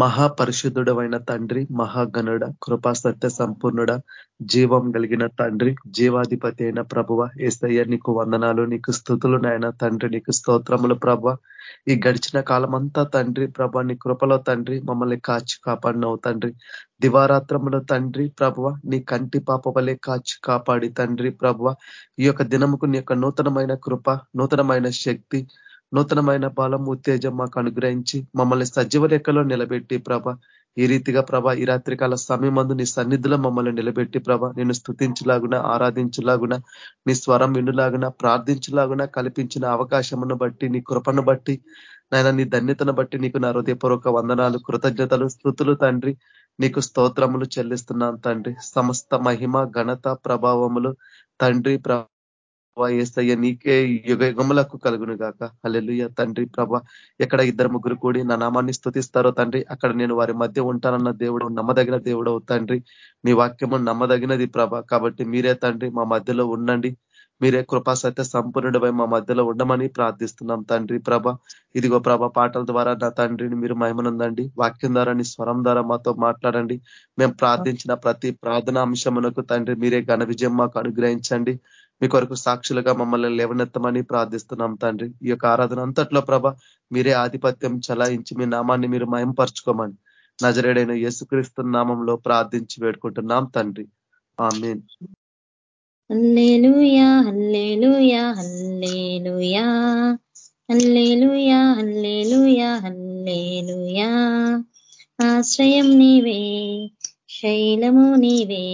మహాపరిశుద్ధుడమైన తండ్రి మహాగణుడ కృపా సత్య సంపూర్ణుడ జీవం కలిగిన తండ్రి జీవాధిపతి అయిన ప్రభువ ఏసయ్య నీకు వందనాలు నీకు స్థుతులు నాయన తండ్రి నీకు స్తోత్రములు ప్రభ ఈ గడిచిన కాలమంతా తండ్రి ప్రభ నీ కృపలో తండ్రి మమ్మల్ని కాచి కాపాడినవు తండ్రి. దివారాత్రములో తండ్రి ప్రభువ నీ కంటి పాప వలె కాచి కాపాడి తండ్రి ప్రభువ. ఈ యొక్క దినముకు నీ యొక్క నూతనమైన కృప నూతనమైన శక్తి నూతనమైన బలం ఉత్తేజం మాకు అనుగ్రహించి మమ్మల్ని సజీవ రేఖలో నిలబెట్టి ప్రభ. ఈ రీతిగా ప్రభ ఈ రాత్రికాల సమయమందు నీ సన్నిధిలో మమ్మల్ని నిలబెట్టి ప్రభ నేను స్థుతించలాగున ఆరాధించలాగున నీ స్వరం వినులాగున ప్రార్థించలాగున కల్పించిన అవకాశమును బట్టి నీ కృపను బట్టి నాయన నీ ధన్యతను బట్టి నీకు నా హృదయపూర్వక వందనాలు కృతజ్ఞతలు స్థుతులు తండ్రి. నీకు స్తోత్రములు చెల్లిస్తున్నాను తండ్రి. సమస్త మహిమ ఘనత ప్రభావములు తండ్రి ఏసయ్య నీకే యుగ యుగములకు కలుగును గాక హలెలుయ తండ్రి ప్రభ ఎక్కడ ఇద్దరు ముగ్గురు కూడి నా నామాన్ని స్థుతిస్తారో తండ్రి అక్కడ నేను వారి మధ్య ఉంటానన్న దేవుడు నమ్మదగిన దేవుడు తండ్రి. నీ వాక్యము నమ్మదగినది ప్రభ కాబట్టి మీరే తండ్రి మా మధ్యలో ఉండండి. మీరే కృపా సత్య సంపూర్ణుడిపై మా మధ్యలో ఉండమని ప్రార్థిస్తున్నాం తండ్రి ప్రభ. ఇదిగో ప్రభ పాటల ద్వారా నా తండ్రిని మీరు మహిమనుందండి. వాక్యం ద్వారా నీ స్వరం ద్వారా మాతో మాట్లాడండి. మేము ప్రార్థించిన ప్రతి ప్రార్థన అంశమునకు తండ్రి మీరే ఘన విజయం మాకు అనుగ్రహించండి. మీ కొరకు సాక్షులుగా మమ్మల్ని లేవనెత్తమని ప్రార్థిస్తున్నాం తండ్రి. ఈ యొక్క ఆరాధన అంతట్లో ప్రభ మీరే ఆధిపత్యం చలాయించి మీ నామాన్ని మీరు మయంపరచుకోమని నజరేడైన యేసుక్రీస్తు నామంలో ప్రార్థించి వేడుకుంటున్నాం తండ్రి. Amen. Hallelujah hallelujah hallelujah. Hallelujah hallelujah hallelujah. ఆశ్రయం నీవే శైలము నీవే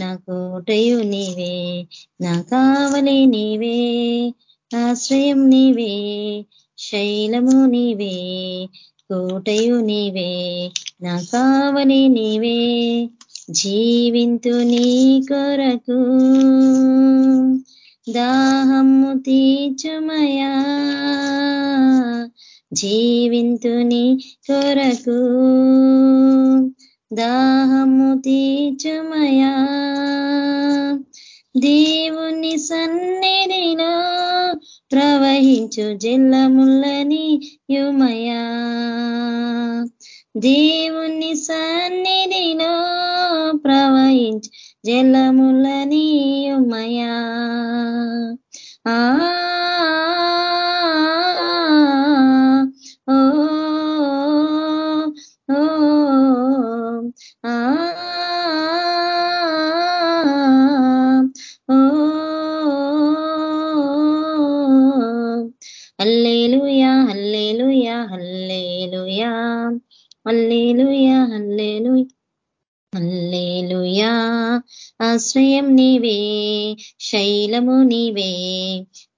నా కోటయు నీవే నా కావలి నీవే ఆశ్రయం నీవే శైలము నీవే కోటయు నీవే నా కావలి నీవే జీవింతు నీ కొరకు. దాహము తీర్చుమయా జీవింతు నీ కొరకు. దాహము తీర్చుమయా దేవుని సన్నిధినా ప్రవహించు జల్లములని యుమయా. దేవుని సన్నిధినా ప్రవహించు జలములని యుమయా. ఆ ఆశ్రయం నీవే శైలము నీవే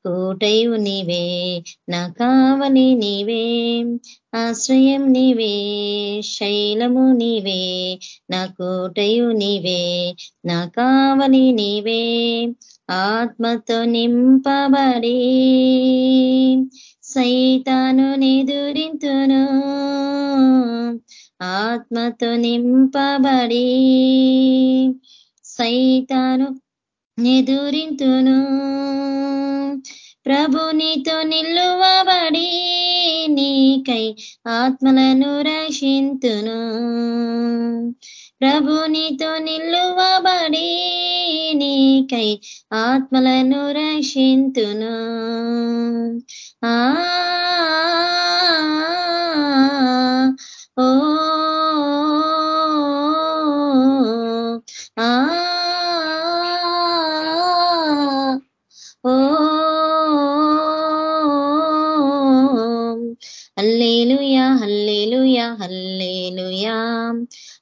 కోటయు నీవే నా కావలి నీవే. ఆశ్రయం నీవే శైలము నీవే నా కోటయు నీవే నా కావలి నీవే. ఆత్మతో నింపబడి సైతాను నిదురింతును. ఆత్మతో నింపబడి సైతాను నిదురింతును ప్రభునితో నిల్లువబడి నీకై ఆత్మలను రక్షింతును ప్రభునితో నిల్లువబడి నీకై ఆత్మలను రక్షింతును ఆ ఓ ఓ హల్లేలుయా.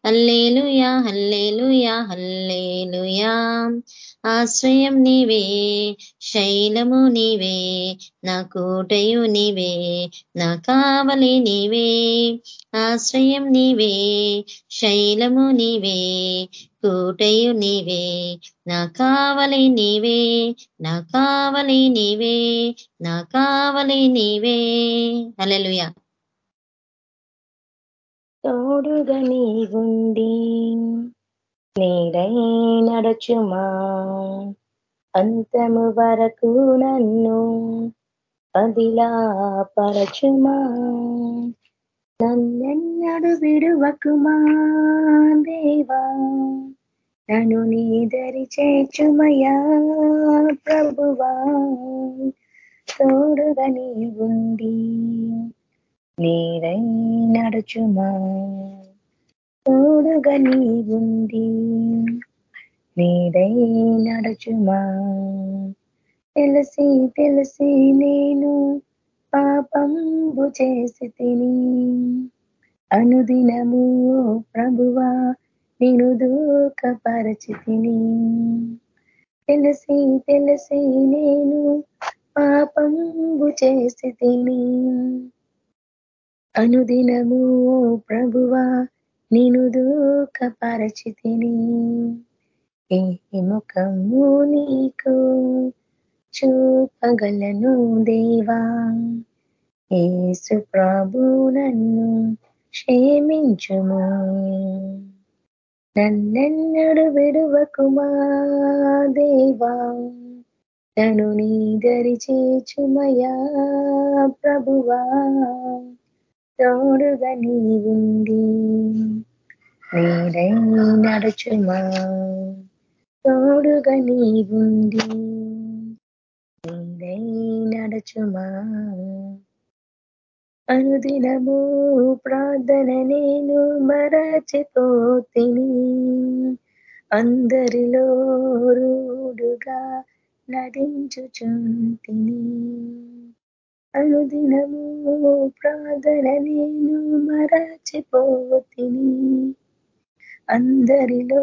Hallelujah hallelujah hallelujah. ఆశ్రయం నీవే శైలము నీవే నా కోటయు నీవే నా కావలి నీవే. ఆశ్రయం నీవే శైలము నీవే కోటయు నీవే నా కావలి నీవే నా కావలి నీవే నా కావలి నీవే. అలెలుయా తోడుగా నీగుండి నీడై నడచుమా. అంతము వరకు నన్ను అదిలా పరచుమా నన్నెన్నడు విడువకుమా దేవా. నన్ను నీదరి చేచుమయా ప్రభువా. తోడుగా నీవుండి ఉండి నీరై నడుచుమా? తోడుగా నీవుంది. ఉండి నీడై నడుచుమా? తెలిసి తెలిసి నేను పాపంబు చేసి తిని అనుదినము ప్రభువా నేను దూఖపరచి తిని. తెలిసి తెలిసి నేను పాపంబు చేసి తిని అనుదినము ప్రభువా నేను దూఖపరచి తిని ఏ ముఖము నీకు చూపగలను దేవా? ఏసు ప్రభు నన్ను క్షేమించుము. నన్నెన్నడు విడువకుమా దేవా? తను నీదరి చేచుమయా ప్రభువా? తోడుగా నీ ఉంది నీడై నడుచుమా తోడుగా నీ ఉంది నీడై నడుచుమా అనుదినము ప్రార్థన నేను మరచిపోతిని అందరిలో రూడుగా నటించుచుంటిని అనుదినము ప్రార్థన నేను మరచిపోతిని. అందరిలో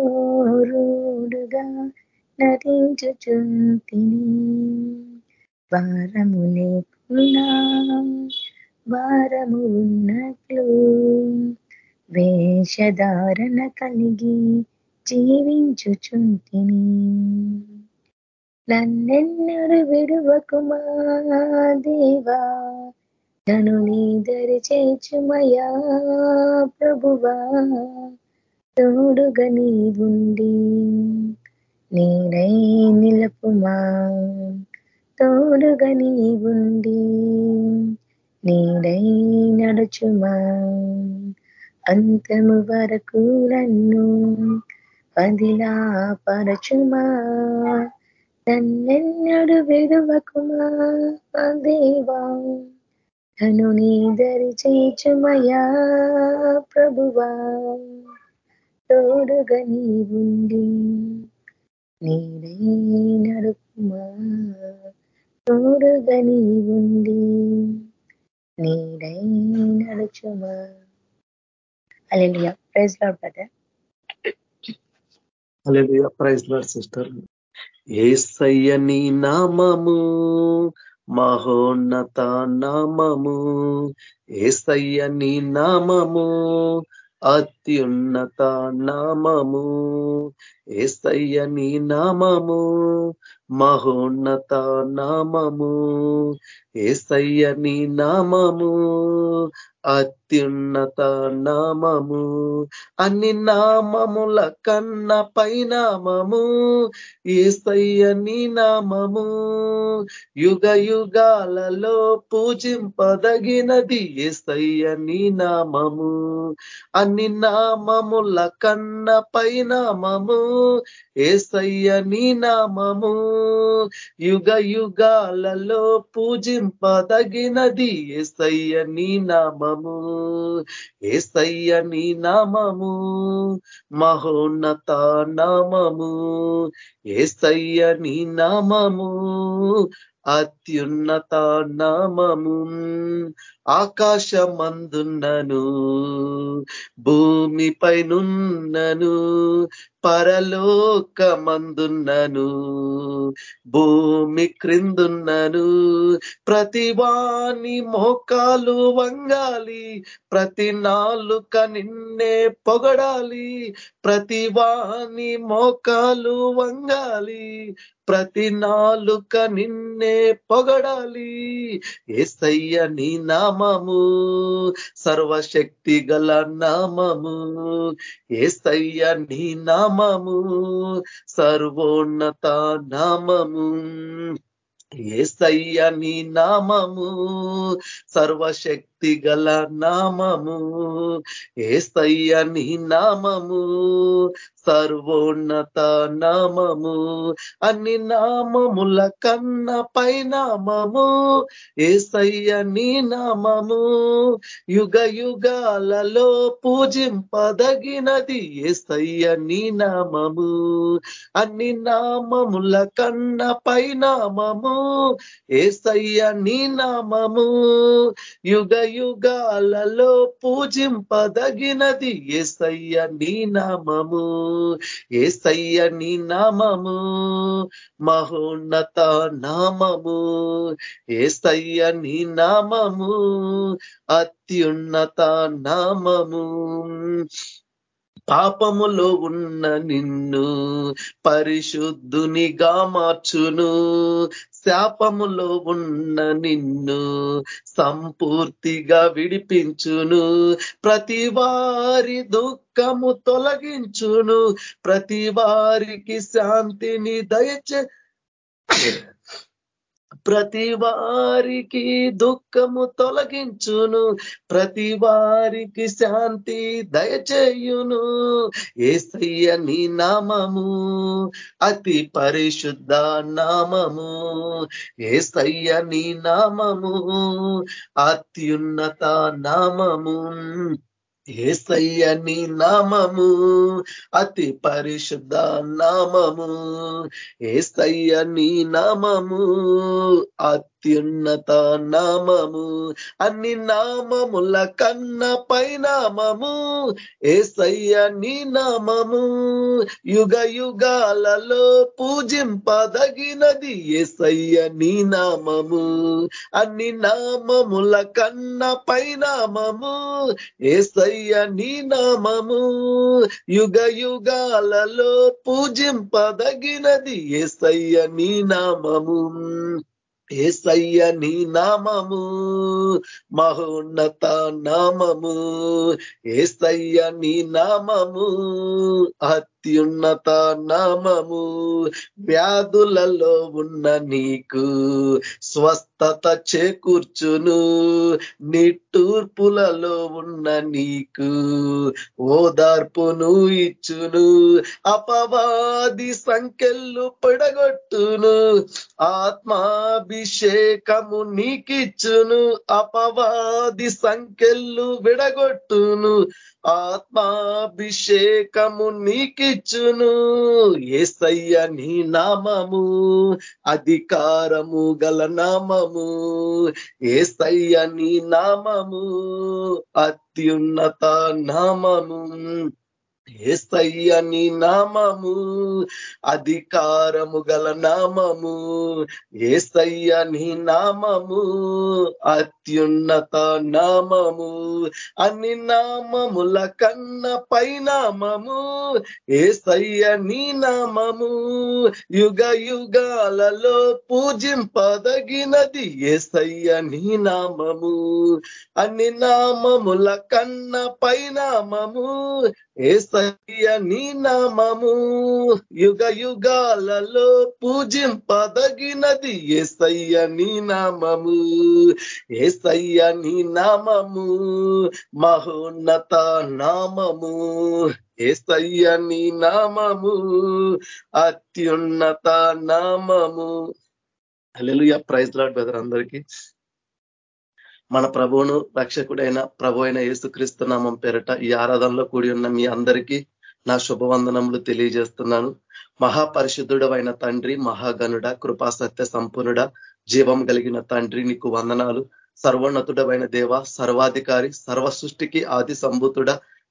రూడుగా నటించుచుంటిని. వారము లేకున్నా వారము ఉన్నట్లు వేషధారణ కలిగి జీవించుచుంటిని. నన్నెన్నడు విడువకుమా దేవా? నను నీదరి చేచుమయా ప్రభువా. తోడుగా నీవుండి నేనై నిలపుమా. తోడుగా నీవుండి నేనై నడుచుమా. అంతము వరకు నన్ను పదిలా పరచుమా నన్నెన్నడు విడువకుమా దేవా? నన్ను నీ దరి చేచుమయా ప్రభువా? తోడుగా నీ ఉండి నేనే నడుపుమా? తోడుగా నీ ఉండి నేనే నడుచుమా? Alleluia praise Lord brother. Alleluia praise Lord sister. Yesayya నీ నామము మహోన్నత నామము. ఏసయ్య నీ నామము అత్యున్నత నామము. ఏస్తయ్య నీ నామము మహోన్నత నామము. ఏస్తయ్య నీ నామము అత్యున్నత నామము. అన్ని నామముల కన్న పైనామము ఏస్తయ్య నీ నామము. యుగ యుగాలలో పూజింపదగినది ఏస్తయ్య నీ నామము. అన్ని నామముల కన్న పైనామము ఏసయ్య నీ నామము? యుగ యుగాలలో పూజింపదగినది ఏసయ్య నీ నామము? ఏసయ్య నీ నామము? మహోన్నత నామము. ఏసయ్య నీ నామము? అత్యున్నత నామము. ఆకాశమందున్నను భూమిపైనున్నను పరలోకమందున్నను భూమి క్రిందున్నను ప్రతివాని మోకాలు వంగాలి ప్రతి నాలుక నిన్నే పొగడాలి ప్రతివాని మోకాలు వంగాలి ప్రతి నాలుక నిన్నే పొగడాలి. ఏసయ్య నీ నామము సర్వశక్తి గల నామము ఏసయ్య నీ నామము సర్వోన్నత నామము. ఏసయ్య నీ నామము సర్వశక్తి గల నామము. ఏసయ్య నీ నామము సర్వోన్నత నామము. అన్ని నామముల కన్న పైనామము. ఏసయ్య నీ నామము యుగ యుగాలలో పూజింపదగినది ఏసయ్య నీ నామము. అన్ని నామముల కన్న పైనామము ఏసయ్య నీ నామము యుగ యుగాలలో పూజింపదగినది ఏసయ్య నీ నామము ఏసయ్య నీ నామము మహోన్నత నామము ఏసయ్య నీ నామము అత్యున్నత నామము. పాపములో ఉన్న నిన్ను పరిశుద్ధునిగా మార్చును శాపములో ఉన్న నిన్ను సంపూర్తిగా విడిపించును. ప్రతి వారి దుఃఖము తొలగించును. ప్రతి వారికి శాంతిని దయచే ప్రతి వారికి దుఃఖము తొలగించును ప్రతి వారికి శాంతి దయచేయును. ఏసయ్య నీ నామము అతి పరిశుద్ధ నామము. ఏసయ్య నీ నామము అత్యున్నత నామము. ఏసయ్యని నామము అతి పరిశుద్ధ నామము. ఏసయ్యని నామము అతి అత్యున్నత నామము అన్ని నామముల కన్న పైనామము ఏసయ్య నీ నామము. యుగ యుగాలలో పూజింపదగినది ఏసయ్య నీ నామము. అన్ని నామముల కన్న పైనామము ఏసయ్య నీ నామము. యుగ యుగాలలో పూజింపదగినది ఏసయ్య నీ నామము. ఏసయ్య నీ నామము మహోన్నత నామము. ఏసయ్య నీ నామము అత్యున్నత నామము వ్యాధులలో ఉన్న నీకు స్వస్థత చేకూర్చును. నిట్టూర్పులలో ఉన్న నీకు ఓదార్పును ఇచ్చును. అపవాది సంఖ్యలు పడగొట్టును. ఆత్మాభిషేకము నీకిచ్చును. అపవాది సంఖ్యలు విడగొట్టును. ఆత్మాభిషేకము నీకిచ్చును. ఏసయ్య నీ నామము అధికారము గల నామము. ఏసయ్య నీ నామము అత్యున్నత నామము. ఏసయ్య నీ నామము అధికారము గల నామము ఏసయ్య నీ నామము అత్యున్నత నామము అన్ని నామముల కన్న పైనామము ఏసయ్య నీ నామము. యుగ యుగాలలో పూజింపదగినది ఏసయ్య నీ నామము. అన్ని నామముల కన్న పైనామము ఏసయ్య నీ నామము యుగ యుగాలలో పూజింపదగినది ఏసయ్య నీ నామము ఏసయ్య నీ నామము మహోన్నత నామము. ఏసయ్య నీ నామము అత్యున్నత నామము. అల్లెలుయ ప్రైజ్ లాడ్ బ్రదర్ అందరికీ. మన ప్రభువును రక్షకుడైన ప్రభు అయిన యేసుక్రీస్తు నామం పేరట ఈ ఆరాధనలో కూడి ఉన్న మీ అందరికీ నా శుభవందనములు తెలియజేస్తున్నాను. మహాపరిశుద్ధుడమైన తండ్రి మహాగనుడ కృపా సత్య సంపూర్ణుడ జీవం కలిగిన తండ్రి నీకు వందనాలు. సర్వోన్నతుడమైన దేవ సర్వాధికారి సర్వ సృష్టికి ఆది సంభూతుడ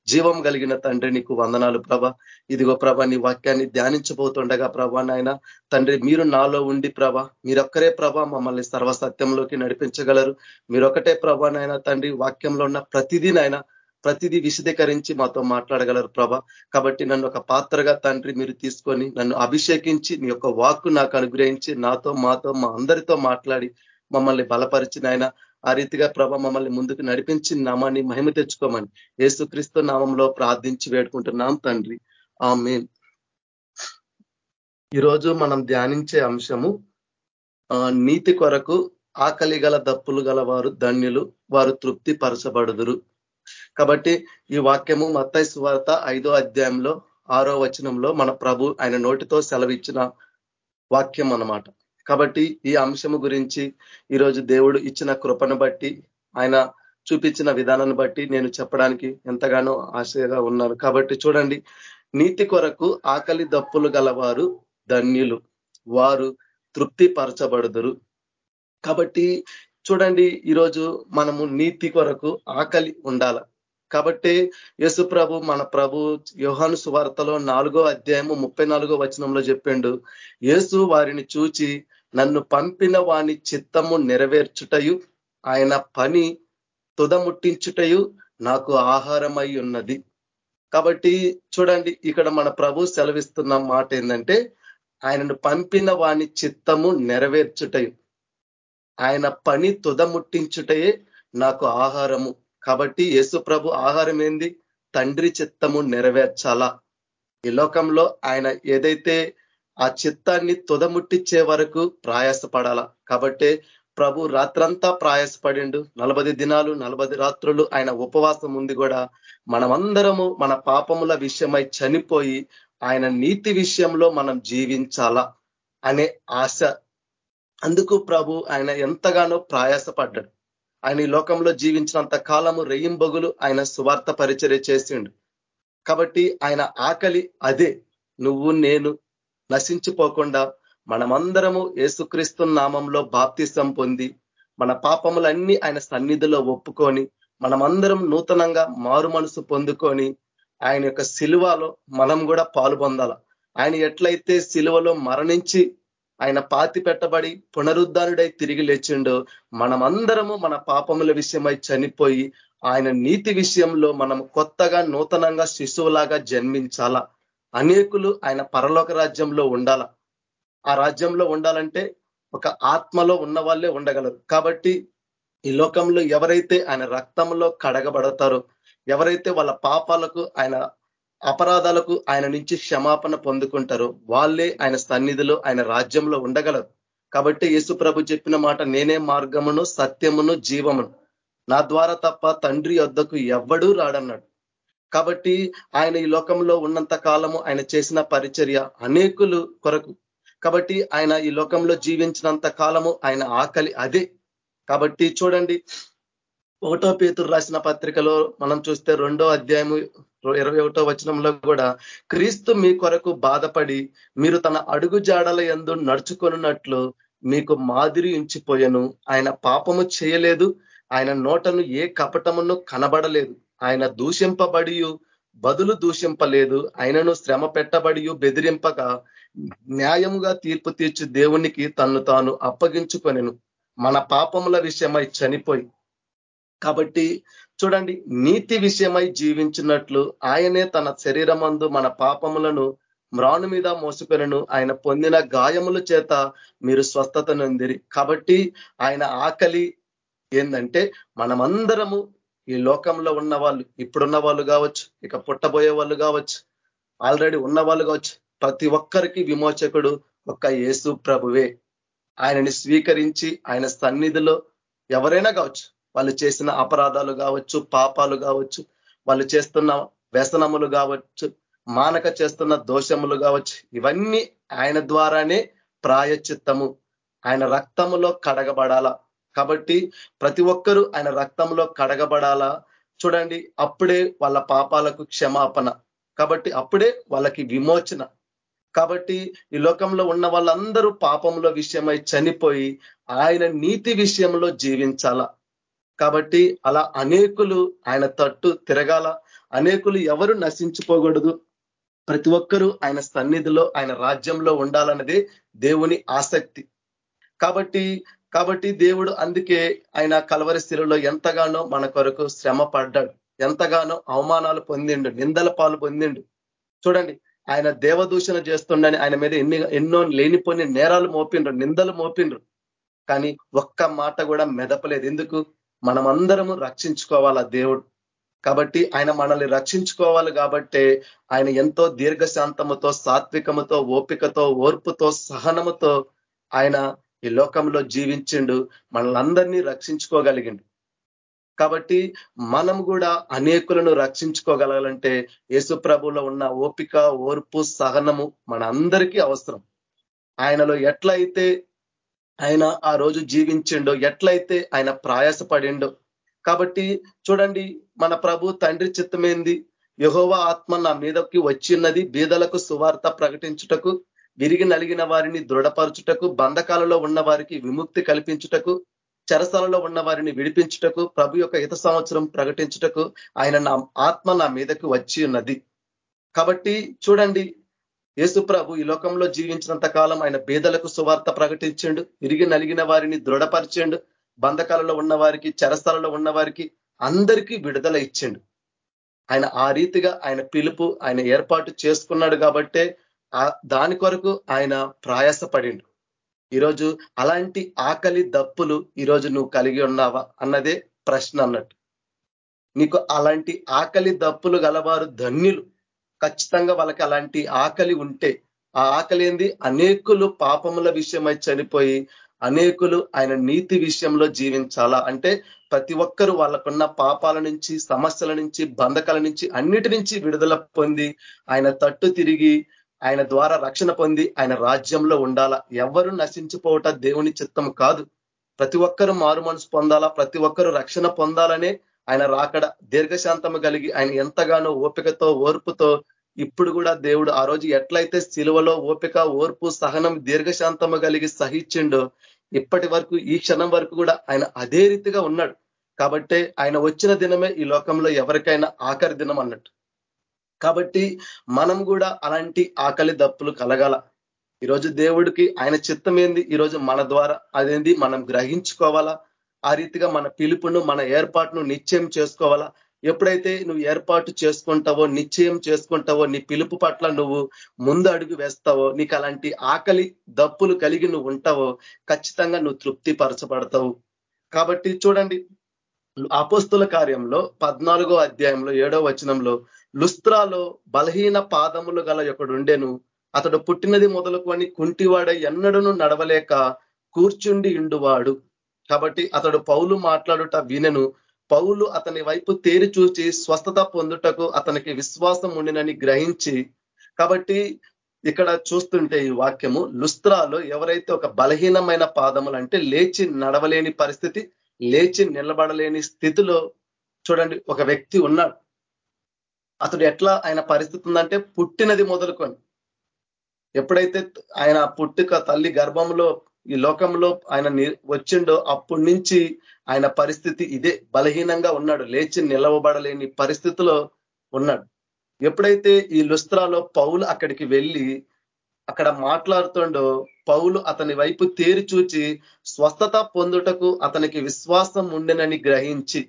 జీవం కలిగిన తండ్రి నీకు వందనాలు ప్రభ. ఇదిగో ప్రభ నీ వాక్యాన్ని ధ్యానించబోతుండగా ప్రభ నాయన తండ్రి మీరు నాలో ఉండి ప్రభ మీరొక్కరే ప్రభ మమ్మల్ని సర్వసత్యంలోకి నడిపించగలరు. మీరొకటే ప్రభ నాయన తండ్రి వాక్యంలో ఉన్న ప్రతిదీ నాయన ప్రతిదీ విశదీకరించి మాతో మాట్లాడగలరు ప్రభ. కాబట్టి నన్ను ఒక పాత్రగా తండ్రి మీరు తీసుకొని నన్ను అభిషేకించి నీ యొక్క వాక్కు నాకు అనుగ్రహించి నాతో మాతో మా అందరితో మాట్లాడి మమ్మల్ని బలపరిచిన ఆయన ఆ రీతిగా ప్రభ మమ్మల్ని ముందుకు నడిపించి నామాన్ని మహిమ తెచ్చుకోమని యేసుక్రీస్తు నామంలో ప్రార్థించి వేడుకుంటున్నాం తండ్రి. ఆ ఆమె ఈరోజు మనం ధ్యానించే అంశము నీతి కొరకు ఆకలి గల దప్పులు గల వారు ధన్యులు వారు తృప్తి పరచబడుదురు. కాబట్టి ఈ వాక్యము మత్తై సువార్త ఐదో అధ్యాయంలో ఆరో వచనంలో మన ప్రభు ఆయన నోటితో సెలవిచ్చిన వాక్యం అన్నమాట కాబట్టి ఈ అంశము గురించి ఈరోజు దేవుడు ఇచ్చిన కృపను బట్టి ఆయన చూపించిన విధానాన్ని బట్టి నేను చెప్పడానికి ఎంతగానో ఆశగా ఉన్నాను. కాబట్టి చూడండి నీతి కొరకు ఆకలి దప్పులు గలవారు ధన్యులు. వారు తృప్తి పరచబడుదురు కాబట్టి చూడండి ఈరోజు మనము నీతి కొరకు ఆకలి ఉండాల. కాబట్టి యేసు ప్రభు మన ప్రభు యోహాను సువార్తలో నాలుగో అధ్యాయము ముప్పై నాలుగో వచనంలో చెప్పిండు యేసు వారిని చూచి నన్ను పంపిన వాని చిత్తము నెరవేర్చుటయు ఆయన పని తుదముట్టించుటయు నాకు ఆహారమై ఉన్నది. కాబట్టి చూడండి ఇక్కడ మన ప్రభు సెలవిస్తున్న మాట ఏంటంటే ఆయనను పంపిన వాని చిత్తము నెరవేర్చుటయు ఆయన పని తుదముట్టించుటయే నాకు ఆహారము. కాబట్టి యేసు ప్రభు ఆహారం ఏంది? తండ్రి చిత్తము నెరవేర్చాలా? ఈ లోకంలో ఆయన ఏదైతే ఆ చిత్తాన్ని తుదముట్టించే వరకు ప్రయాసపడాలా? కాబట్టి ప్రభు రాత్రంతా ప్రయాసపడిండు. నలభై దినాలు నలభై రాత్రులు ఆయన ఉపవాసం ఉంది కూడా. మనమందరము మన పాపముల విషయమై చనిపోయి ఆయన నీతి విషయంలో మనం జీవించాలా? అనే ఆశ. అందుకు ప్రభు ఆయన ఎంతగానో ప్రయాసపడ్డాడు. ఆయన ఈ లోకంలో జీవించినంత కాలము రెయ్యింబగులు ఆయన సువార్త పరిచర్య చేసిండు. కాబట్టి ఆయన ఆకలి అదే. నువ్వు నేను నశించిపోకుండా మనమందరము ఏసుక్రీస్తు నామంలో బాప్తిసం పొంది మన పాపములన్నీ ఆయన సన్నిధిలో ఒప్పుకొని మనమందరం నూతనంగా మారు మనసు పొందుకొని ఆయన యొక్క శిలువలో మనం కూడా పాలు పొందాల. ఆయన ఎట్లయితే శిలువలో మరణించి ఆయన పాతి పెట్టబడి పునరుద్ధానుడై తిరిగి లేచిండో. మనమందరము మన పాపముల విషయమై చనిపోయి ఆయన నీతి విషయంలో మనం కొత్తగా నూతనంగా శిశువులాగా జన్మించాల? అనేకులు ఆయన పరలోక రాజ్యంలో ఉండాల? ఆ రాజ్యంలో ఉండాలంటే ఒక ఆత్మలో ఉన్న వాళ్ళే ఉండగలరు. కాబట్టి ఈ లోకంలో ఎవరైతే ఆయన రక్తంలో కడగబడతారో ఎవరైతే వాళ్ళ పాపాలకు ఆయన అపరాధాలకు ఆయన నుంచి క్షమాపణ పొందుకుంటారో వాళ్ళే ఆయన సన్నిధిలో ఆయన రాజ్యంలో ఉండగలరు. కాబట్టి యేసు ప్రభు చెప్పిన మాట నేనే మార్గమును సత్యమును జీవమును. నా ద్వారా తప్ప తండ్రి వద్దకు ఎవ్వడూ రాడన్నాడు. కాబట్టి ఆయన ఈ లోకంలో ఉన్నంత కాలము ఆయన చేసిన పరిచర్య అనేకులు కొరకు. కాబట్టి ఆయన ఈ లోకంలో జీవించినంత కాలము ఆయన ఆకలి అదే. కాబట్టి చూడండి ఒకటో పేతురు రాసిన పత్రికలో మనం చూస్తే రెండో అధ్యాయము ఇరవై ఒకటో వచనంలో కూడా క్రీస్తు మీ కొరకు బాధపడి మీరు తన అడుగు జాడల ఎందు నడుచుకొనున్నట్లు మీకు మాదిరి ఉంచిపోయను. ఆయన పాపము చేయలేదు ఆయన నోటను ఏ కపటమును కనబడలేదు. ఆయన దూషింపబడి బదులు దూషింపలేదు. ఆయనను శ్రమ పెట్టబడి బెదిరింపక న్యాయముగా తీర్పు తీర్చి దేవునికి తన్ను తాను అప్పగించుకొనెను. మన పాపముల విషయమై చనిపోయి కాబట్టి చూడండి నీతి విషయమై జీవించినట్లు ఆయనే తన శరీరమందు మన పాపములను మ్రాను మీద మోసుకొనను ఆయన పొందిన గాయముల చేత మీరు స్వస్థత నొందిరి. కాబట్టి ఆయన ఆకలి ఏంటంటే మనమందరము ఈ లోకంలో ఉన్న వాళ్ళు ఇప్పుడున్న వాళ్ళు కావచ్చు ఇక పుట్టబోయే వాళ్ళు కావచ్చు ఆల్రెడీ ఉన్న వాళ్ళు కావచ్చు ప్రతి ఒక్కరికి విమోచకుడు ఒక్క యేసు ప్రభువే. ఆయనని స్వీకరించి ఆయన సన్నిధిలో ఎవరైనా కావచ్చు వాళ్ళు చేసిన అపరాధాలు కావచ్చు పాపాలు కావచ్చు వాళ్ళు చేస్తున్న వ్యసనములు కావచ్చు మానక చేస్తున్న దోషములు కావచ్చు ఇవన్నీ ఆయన ద్వారానే ప్రాయచిత్తము ఆయన రక్తములో కడగబడాలా. కాబట్టి ప్రతి ఒక్కరూ ఆయన రక్తంలో కడగబడాలా. చూడండి అప్పుడే వాళ్ళ పాపాలకు క్షమాపణ. కాబట్టి అప్పుడే వాళ్ళకి విమోచన. కాబట్టి ఈ లోకంలో ఉన్న వాళ్ళందరూ పాపంలో విషయమై చనిపోయి ఆయన నీతి విషయంలో జీవించాలా. కాబట్టి అలా అనేకులు ఆయన తట్టు తిరగాల. అనేకులు ఎవరు నశించుకోకూడదు ప్రతి ఒక్కరూ ఆయన సన్నిధిలో ఆయన రాజ్యంలో ఉండాలన్నదే దేవుని ఆసక్తి. కాబట్టి కాబట్టి దేవుడు అందుకే ఆయన కలవరి స్థితిలో ఎంతగానో మన కొరకు శ్రమ పడ్డాడు. ఎంతగానో అవమానాలు పొందిండు నిందల పాలు పొందిండు. చూడండి ఆయన దేవదూషణ చేస్తుండని ఆయన మీద ఎన్ని ఎన్నో లేనిపోని నేరాలు మోపిండ్రు నిందలు మోపిండ్రు. కానీ ఒక్క మాట కూడా మెదపలేదు. ఎందుకు? మనమందరము రక్షించుకోవాలా దేవుడు? కాబట్టి ఆయన మనల్ని రక్షించుకోవాలి కాబట్టే ఆయన ఎంతో దీర్ఘశాంతముతో సాత్వికముతో ఓపికతో ఓర్పుతో సహనముతో ఆయన ఈ లోకంలో జీవించిండు. మనల్ని రక్షించుకోగలిగిండు. కాబట్టి మనం కూడా అనేకులను రక్షించుకోగలగాలంటే యేసు ప్రభులో ఉన్న ఓపిక ఓర్పు సహనము మన అందరికీ అవసరం. ఆయనలో ఎట్లయితే ఆయన ఆ రోజు జీవించిండో ఎట్లయితే ఆయన ప్రయాసపడిండో. కాబట్టి చూడండి మన ప్రభు తండ్రి చిత్తమేంది? యహోవ ఆత్మ నా మీదకి వచ్చిన్నది బీదలకు సువార్త ప్రకటించుటకు విరిగి నలిగిన వారిని దృఢపరచుటకు బంధకాలలో ఉన్న వారికి విముక్తి కల్పించుటకు చరసలలో ఉన్న వారిని విడిపించుటకు ప్రభు యొక్క హిత సంవత్సరం ప్రకటించుటకు ఆయన నా ఆత్మ నా మీదకి వచ్చి ఉన్నది కాబట్టి చూడండి యేసు ప్రభు ఈ లోకంలో జీవించినంత కాలం ఆయన బేదలకు సువార్త ప్రకటించండు ఇరిగి నలిగిన వారిని దృఢపరిచిండు బంధకాలలో ఉన్న వారికి చెరస్థలలో ఉన్న వారికి అందరికీ విడుదల ఇచ్చిండు. ఆయన ఆ రీతిగా ఆయన పిలుపు ఆయన ఏర్పాటు చేసుకున్నాడు కాబట్టే దాని కొరకు ఆయన ప్రయాసపడిండు. ఈరోజు అలాంటి ఆకలి దప్పులు ఈరోజు నువ్వు కలిగి ఉన్నావా అన్నదే ప్రశ్న అన్నట్టు. నీకు అలాంటి ఆకలి దప్పులు గలవారు ధన్యులు. ఖచ్చితంగా వాళ్ళకి అలాంటి ఆకలి ఉంటే ఆ ఆకలి ఏంది? అనేకులు పాపముల విషయమై చనిపోయి అనేకులు ఆయన నీతి విషయంలో జీవించాలా? అంటే ప్రతి ఒక్కరూ వాళ్ళకున్న పాపాల నుంచి సమస్యల నుంచి బంధకాల నుంచి అన్నిటి నుంచి విడుదల పొంది ఆయన తట్టు తిరిగి ఆయన ద్వారా రక్షణ పొంది ఆయన రాజ్యంలో ఉండాలా? ఎవరు నశించిపోవట దేవుని చిత్తం కాదు. ప్రతి ఒక్కరు మారు మనసు పొందాలా? ప్రతి ఒక్కరు రక్షణ పొందాలనే ఆయన రాకడ దీర్ఘశాంతము కలిగి ఆయన ఎంతగానో ఓపికతో ఓర్పుతో ఇప్పుడు కూడా దేవుడు ఆ రోజు ఎట్లయితే శిలువలో ఓపిక ఓర్పు సహనం దీర్ఘశాంతము కలిగి సహించిండో ఇప్పటి వరకు ఈ క్షణం వరకు కూడా ఆయన అదే రీతిగా ఉన్నాడు. కాబట్టి ఆయన వచ్చిన దినమే ఈ లోకంలో ఎవరికైనా ఆఖరి దినం అన్నట్టు. కాబట్టి మనం కూడా అలాంటి ఆకలి దప్పులు కలగాల. ఈరోజు దేవుడికి ఆయన చిత్తం ఏంది? ఈరోజు మన ద్వారా అదేంది? మనం గ్రహించుకోవాలా? ఆ రీతిగా మన పిలుపును మన ఏర్పాటును నిశ్చయం చేసుకోవాలా? ఎప్పుడైతే నువ్వు ఏర్పాటు చేసుకుంటావో నిశ్చయం చేసుకుంటావో నీ పిలుపు పట్ల నువ్వు ముందు అడుగు వేస్తావో నీకు అలాంటి ఆకలి దప్పులు కలిగి నువ్వు ఉంటావో ఖచ్చితంగా నువ్వు తృప్తి పరచబడతావు కాబట్టి చూడండి అపోస్తుల కార్యంలో పద్నాలుగో అధ్యాయంలో ఏడో వచనంలో లుస్త్రాలో బలహీన పాదములు గల ఒకడుండెను అతడు పుట్టినది మొదలుకొని కుంటివాడ ఎన్నడను నడవలేక కూర్చుండి ఇండువాడు కాబట్టి అతడు పౌలు మాట్లాడుట వినెను. పౌలు అతని వైపు తేరి చూచి స్వస్థత పొందుటకు అతనికి విశ్వాసం ఉండినని గ్రహించి కాబట్టి ఇక్కడ చూస్తుంటే ఈ వాక్యము లుస్త్రాలో ఎవరైతే ఒక బలహీనమైన పాదములు అంటే లేచి నడవలేని పరిస్థితి లేచి నిలబడలేని స్థితిలో చూడండి ఒక వ్యక్తి ఉన్నాడు. అతడు ఎట్లా ఆయన పరిస్థితి ఉందంటే పుట్టినది మొదలుకొని ఎప్పుడైతే ఆయన పుట్టుక తల్లి గర్భంలో ఈ లోకంలో ఆయన వచ్చిండో అప్పటి నుంచి ఆయన పరిస్థితి ఇదే. బలహీనంగా ఉన్నాడు. లేచి నిలవబడలేని పరిస్థితిలో ఉన్నాడు. ఎప్పుడైతే ఈ లుస్త్రాలో పౌలు అక్కడికి వెళ్ళి అక్కడ మాట్లాడుతుండో పౌలు అతని వైపు తేరి చూచి స్వస్థత పొందుటకు అతనికి విశ్వాసం ఉండెనని గ్రహించి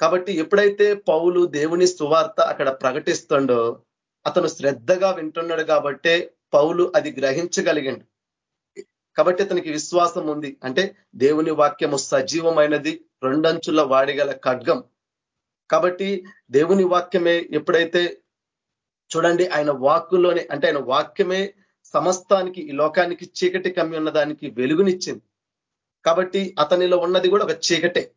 కాబట్టి ఎప్పుడైతే పౌలు దేవుని సువార్త అక్కడ ప్రకటిస్తుండో అతను శ్రద్ధగా వింటున్నాడు కాబట్టే పౌలు అది గ్రహించగలిగిండు. కాబట్టి అతనికి విశ్వాసం ఉంది. అంటే దేవుని వాక్యము సజీవమైనది రెండంచుల వాడిగల ఖడ్గం. కాబట్టి దేవుని వాక్యమే ఎప్పుడైతే చూడండి ఆయన వాక్కులోనే అంటే ఆయన వాక్యమే సమస్తానికి ఈ లోకానికి చీకటి కమ్మి ఉన్న దానికి వెలుగునిచ్చింది. కాబట్టి అతనిలో ఉన్నది కూడా ఒక చీకటే.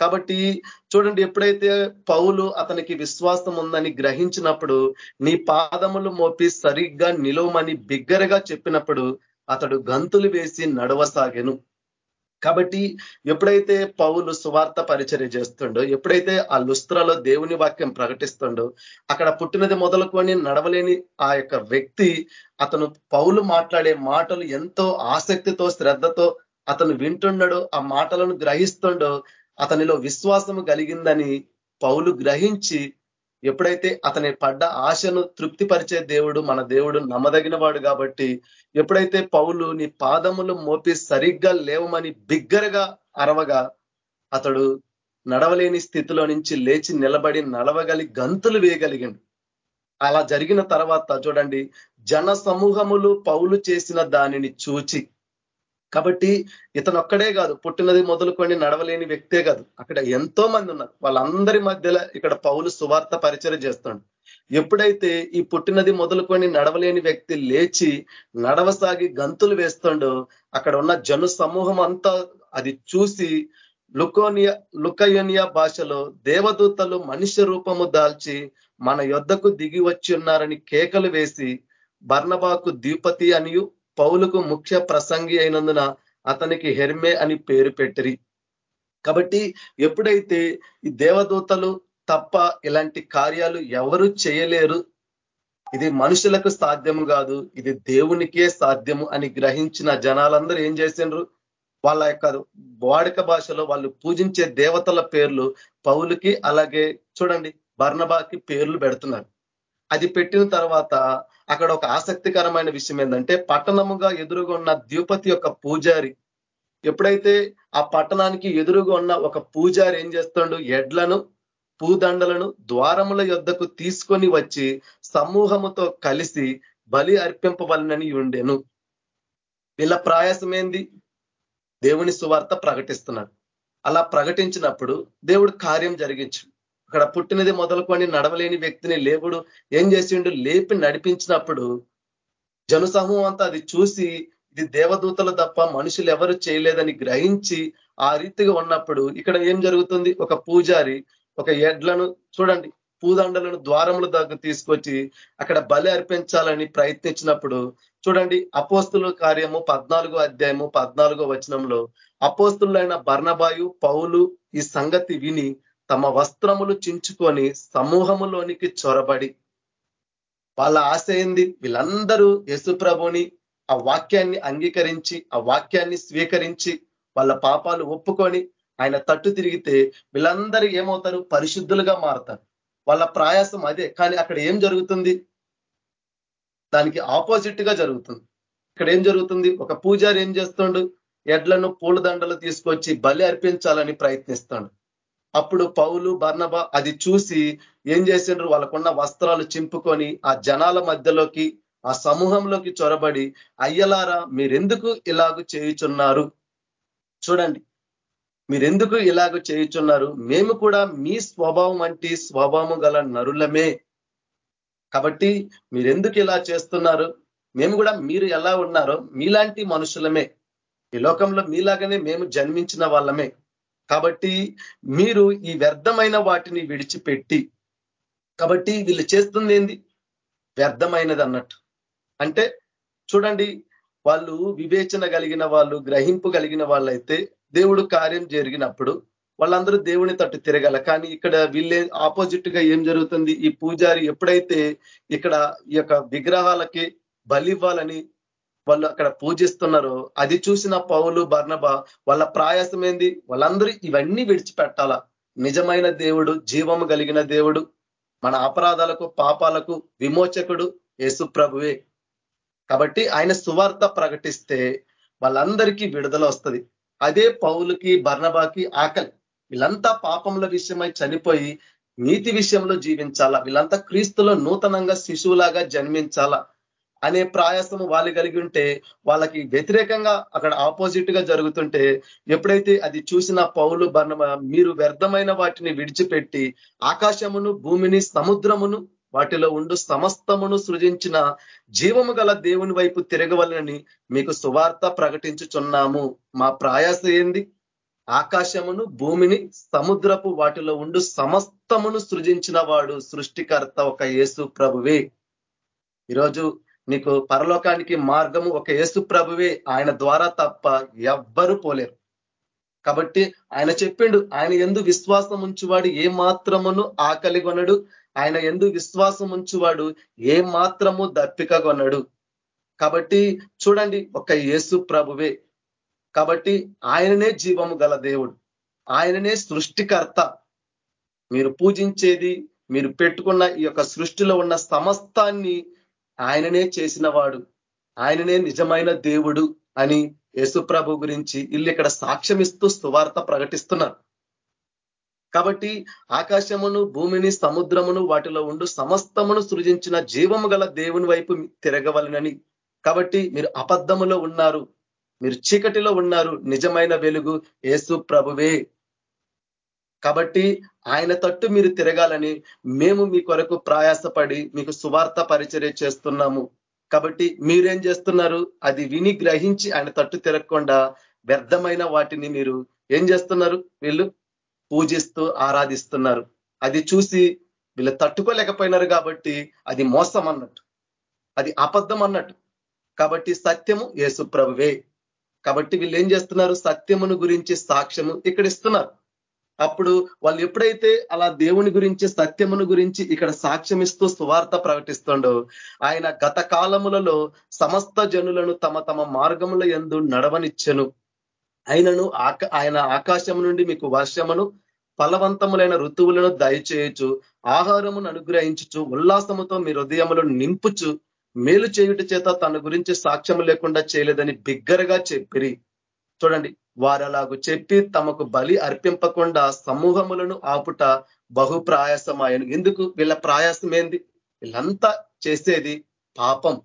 కాబట్టి చూడండి ఎప్పుడైతే పౌలు అతనికి విశ్వాసం ఉందని గ్రహించినప్పుడు నీ పాదములు మోపి సరిగ్గా నిలవమని బిగ్గరగా చెప్పినప్పుడు అతడు గంతులు వేసి నడవసాగెను. కాబట్టి ఎప్పుడైతే పౌలు సువార్త పరిచర్య చేస్తుండో ఎప్పుడైతే ఆ లుస్త్రలో దేవుని వాక్యం ప్రకటిస్తుండో అక్కడ పుట్టినది మొదలుకొని నడవలేని ఆ యొక్క వ్యక్తి అతను పౌలు మాట్లాడే మాటలు ఎంతో ఆసక్తితో శ్రద్ధతో అతను వింటున్నాడో ఆ మాటలను గ్రహిస్తుండో అతనిలో విశ్వాసము కలిగిందని పౌలు గ్రహించి ఎప్పుడైతే అతని పడ్డ ఆశను తృప్తిపరిచే దేవుడు మన దేవుడు నమ్మదగిన వాడు కాబట్టి ఎప్పుడైతే పౌలు నీ పాదములు మోపి సరిగ్గా లేవమని బిగ్గరగా అరవగా అతడు నడవలేని స్థితిలో నుంచి లేచి నిలబడి నడవగలి గంతులు వేయగలిగిండు. అలా జరిగిన తర్వాత చూడండి జన సమూహములు పౌలు చేసిన దానిని చూచి కాబట్టి ఇతను ఒక్కడే కాదు పుట్టినది మొదలుకొని నడవలేని వ్యక్తే కాదు. అక్కడ ఎంతో మంది ఉన్నారు. వాళ్ళందరి మధ్యలో ఇక్కడ పౌలు సువార్త పరిచయం చేస్తున్నాడు ఎప్పుడైతే ఈ పుట్టినది మొదలుకొని నడవలేని వ్యక్తి లేచి నడవసాగి గంతులు వేస్తుండో అక్కడ ఉన్న జను సమూహం అంతా అది చూసి లుకోనియా లుకయోనియా భాషలో దేవదూతలు మనుష్య రూపము దాల్చి మన యొద్దకు దిగి వచ్చి ఉన్నారని కేకలు వేసి బర్ణబాకు ద్విపతి అనియు పౌలుకు ముఖ్య ప్రసంగి అయినందున అతనికి హెర్మే అని పేరు పెట్టిరి. కాబట్టి ఎప్పుడైతే ఈ దేవదూతలు తప్ప ఇలాంటి కార్యాలు ఎవరు చేయలేరు ఇది మనుషులకు సాధ్యము కాదు ఇది దేవునికే సాధ్యము అని గ్రహించిన జనాలందరూ ఏం చేసిండ్రు? వాళ్ళ యొక్క వాడక భాషలో వాళ్ళు పూజించే దేవతల పేర్లు పౌలుకి అలాగే చూడండి బర్ణబాకి పేర్లు పెడుతున్నారు. అది పెట్టిన తర్వాత అక్కడ ఒక ఆసక్తికరమైన విషయం ఏంటంటే పట్టణముగా ఎదురుగా ఉన్న ద్విపతి యొక్క పూజారి. ఎప్పుడైతే ఆ పట్టణానికి ఎదురుగా ఉన్న ఒక పూజారి ఏం చేస్తాడు? ఎడ్లను పూదండలను ద్వారముల యొద్దకు తీసుకొని వచ్చి సమూహముతో కలిసి బలి అర్పింపవలనని ఉండెను వీళ్ళ ప్రయాసమేంది దేవుని సువార్త ప్రకటిస్తున్నాడు అలా ప్రకటించినప్పుడు దేవుడు కార్యం జరిగించు అక్కడ పుట్టినది మొదలుకొని నడవలేని వ్యక్తిని లేపుడు ఏం చేసిండు? లేపి నడిపించినప్పుడు జనసమూహం అంతా అది చూసి ఇది దేవదూతలు తప్ప మనుషులు ఎవరు చేయలేదని గ్రహించి ఆ రీతిగా ఉన్నప్పుడు ఇక్కడ ఏం జరుగుతుంది? ఒక పూజారి ఒక ఎడ్లను చూడండి పూదండలను ద్వారముల దగ్గర తీసుకొచ్చి అక్కడ బలి అర్పించాలని ప్రయత్నించినప్పుడు చూడండి అపోస్తుల కార్యము పద్నాలుగో అధ్యాయము పద్నాలుగో వచనంలో అపోస్తులైన బర్ణబాయు పౌలు ఈ సంగతి విని తమ వస్త్రములు చించుకొని సమూహములోనికి చొరబడి వాళ్ళ ఆశ ఏంది? వీళ్ళందరూ యశుప్రభుని ఆ వాక్యాన్ని అంగీకరించి ఆ వాక్యాన్ని స్వీకరించి వాళ్ళ పాపాలు ఒప్పుకొని ఆయన తట్టు తిరిగితే వీళ్ళందరూ ఏమవుతారు? పరిశుద్ధులుగా మారుతారు. వాళ్ళ ప్రయాసం అదే. కానీ అక్కడ ఏం జరుగుతుంది? దానికి ఆపోజిట్గా జరుగుతుంది. ఇక్కడ ఏం జరుగుతుంది? ఒక పూజారి ఏం చేస్తుండు? ఎడ్లను పూలదండలు తీసుకొచ్చి బలి అర్పించాలని ప్రయత్నిస్తాడు. అప్పుడు పౌలు బర్ణబ అది చూసి ఏం చేసిండ్రు? వాళ్ళకున్న వస్త్రాలు చింపుకొని ఆ జనాల మధ్యలోకి ఆ సమూహంలోకి చొరబడి అయ్యలారా మీరెందుకు ఇలాగ చేయుచున్నారు? చూడండి మీరెందుకు ఇలాగ చేయుచున్నారు? మేము కూడా మీ స్వభావం అంటే స్వభావం గల నరులమే. కాబట్టి మీరెందుకు ఇలా చేస్తున్నారు? మేము కూడా మీరు ఎలా ఉన్నారో మీలాంటి మనుషులమే. ఈ లోకంలో మీలాగానే మేము జన్మించిన వాళ్ళమే. కాబట్టి మీరు ఈ వ్యర్థమైన వాటిని విడిచిపెట్టి కాబట్టి వీళ్ళు చేస్తుంది ఏంది? వ్యర్థమైనది అన్నట్టు. అంటే చూడండి వాళ్ళు వివేచన కలిగిన వాళ్ళు గ్రహింపు కలిగిన వాళ్ళైతే దేవుడు కార్యం జరిగినప్పుడు వాళ్ళందరూ దేవుని తట్టు తిరగల. కానీ ఇక్కడ వీళ్ళే ఆపోజిట్గా ఏం జరుగుతుంది? ఈ పూజారి ఎప్పుడైతే ఇక్కడ ఈ యొక్క విగ్రహాలకి బలివ్వాలని వాళ్ళు అక్కడ పూజిస్తున్నారు. అది చూసిన పౌలు బర్ణబ వాళ్ళ ప్రయాసం ఏంది? వాళ్ళందరూ ఇవన్నీ విడిచిపెట్టాల. నిజమైన దేవుడు జీవము కలిగిన దేవుడు మన అపరాధాలకు పాపాలకు విమోచకుడు యేసు ప్రభువే. కాబట్టి ఆయన సువార్త ప్రకటిస్తే వాళ్ళందరికీ విడుదల వస్తుంది. అదే పౌలుకి బర్ణబాకి ఆకలి. వీళ్ళంతా పాపముల విషయమై చనిపోయి నీతి విషయంలో జీవించాలా? వీళ్ళంతా క్రీస్తులో నూతనంగా శిశువులాగా జన్మించాలా? అనే ప్రయాసము వాళ్ళు కలిగి ఉంటే వాళ్ళకి వ్యతిరేకంగా అక్కడ ఆపోజిట్గా జరుగుతుంటే ఎప్పుడైతే అది చూసిన పౌలు బర్ణ మీరు వ్యర్థమైన వాటిని విడిచిపెట్టి ఆకాశమును భూమిని సముద్రమును వాటిలో ఉండు సమస్తమును సృజించిన జీవము గల దేవుని వైపు తిరగవలనని మీకు సువార్త ప్రకటించుచున్నాము. మా ప్రయాస ఏంది? ఆకాశమును భూమిని సముద్రపు వాటిలో ఉండు సమస్తమును సృజించిన వాడు సృష్టికర్త ఒక యేసు ప్రభువే. ఈరోజు నీకు పరలోకానికి మార్గము ఒక యేసు ప్రభువే ఆయన ద్వారా తప్ప ఎవ్వరూ పోలేరు. కాబట్టి ఆయన చెప్పిండు ఆయన ఎందు విశ్వాసం ఉంచువాడు ఏ మాత్రమును ఆకలి కొనడు ఆయన ఎందు విశ్వాసం ఉంచువాడు ఏ మాత్రము దప్పిక కొనడు. కాబట్టి చూడండి ఒక యేసు ప్రభువే. కాబట్టి ఆయననే జీవము గల దేవుడు ఆయననే సృష్టికర్త. మీరు పూజించేది మీరు పెట్టుకున్న ఈ యొక్క సృష్టిలో ఉన్న సమస్తాన్ని ఆయననే చేసిన వాడు ఆయననే నిజమైన దేవుడు అని యేసుప్రభు గురించి వీళ్ళు ఇక్కడ సాక్ష్యమిస్తూ సువార్త ప్రకటిస్తున్నారు. కాబట్టి ఆకాశమును భూమిని సముద్రమును వాటిలో ఉండు సమస్తమును సృజించిన జీవము గల దేవుని వైపు తిరగవలనని. కాబట్టి మీరు అబద్ధములో ఉన్నారు. మీరు చీకటిలో ఉన్నారు. నిజమైన వెలుగు యేసు ప్రభువే. కాబట్టి ఆయన తట్టు మీరు తిరగాలని మేము మీ కొరకు ప్రయాసపడి మీకు సువార్త పరిచర్య చేస్తున్నాము. కాబట్టి మీరేం చేస్తున్నారు? అది విని గ్రహించి ఆయన తట్టు తిరగకుండా వ్యర్థమైన వాటిని మీరు ఏం చేస్తున్నారు? వీళ్ళు పూజిస్తూ ఆరాధిస్తున్నారు. అది చూసి వీళ్ళు తట్టుకోలేకపోయినారు కాబట్టి అది మోసం అన్నట్టు. అది అబద్ధం అన్నట్టు. కాబట్టి సత్యము యేసు ప్రభువే. కాబట్టి వీళ్ళు ఏం చేస్తున్నారు? సత్యమును గురించి సాక్ష్యము ఇక్కడ ఇస్తున్నారు. అప్పుడు వాళ్ళు ఎప్పుడైతే అలా దేవుని గురించి సత్యమును గురించి ఇక్కడ సాక్ష్యం ఇస్తూ సువార్త ప్రకటిస్తుండో ఆయన గత కాలములలో సమస్త జనులను తమ తమ మార్గముల ఎందు నడవనిచ్చెను. ఆయనను ఆయన ఆకాశం నుండి మీకు వర్షమును ఫలవంతములైన ఋతువులను దయచేయచు ఆహారమును అనుగ్రహించుచు ఉల్లాసముతో మీ హృదయములను నింపుచు మేలు చేయుట చేత తన గురించి సాక్ష్యం లేకుండా చేయలేదని బిగ్గరగా చెప్పిరి. చూడండి వారలాగు చెప్పి తమకు బలి అర్పింపకుండా సమూహములను ఆపుట బహు ప్రయాసమాయను ఎందుకు? వీళ్ళ ప్రయాసం ఏంది? వీళ్ళంతా చేసేది పాపం.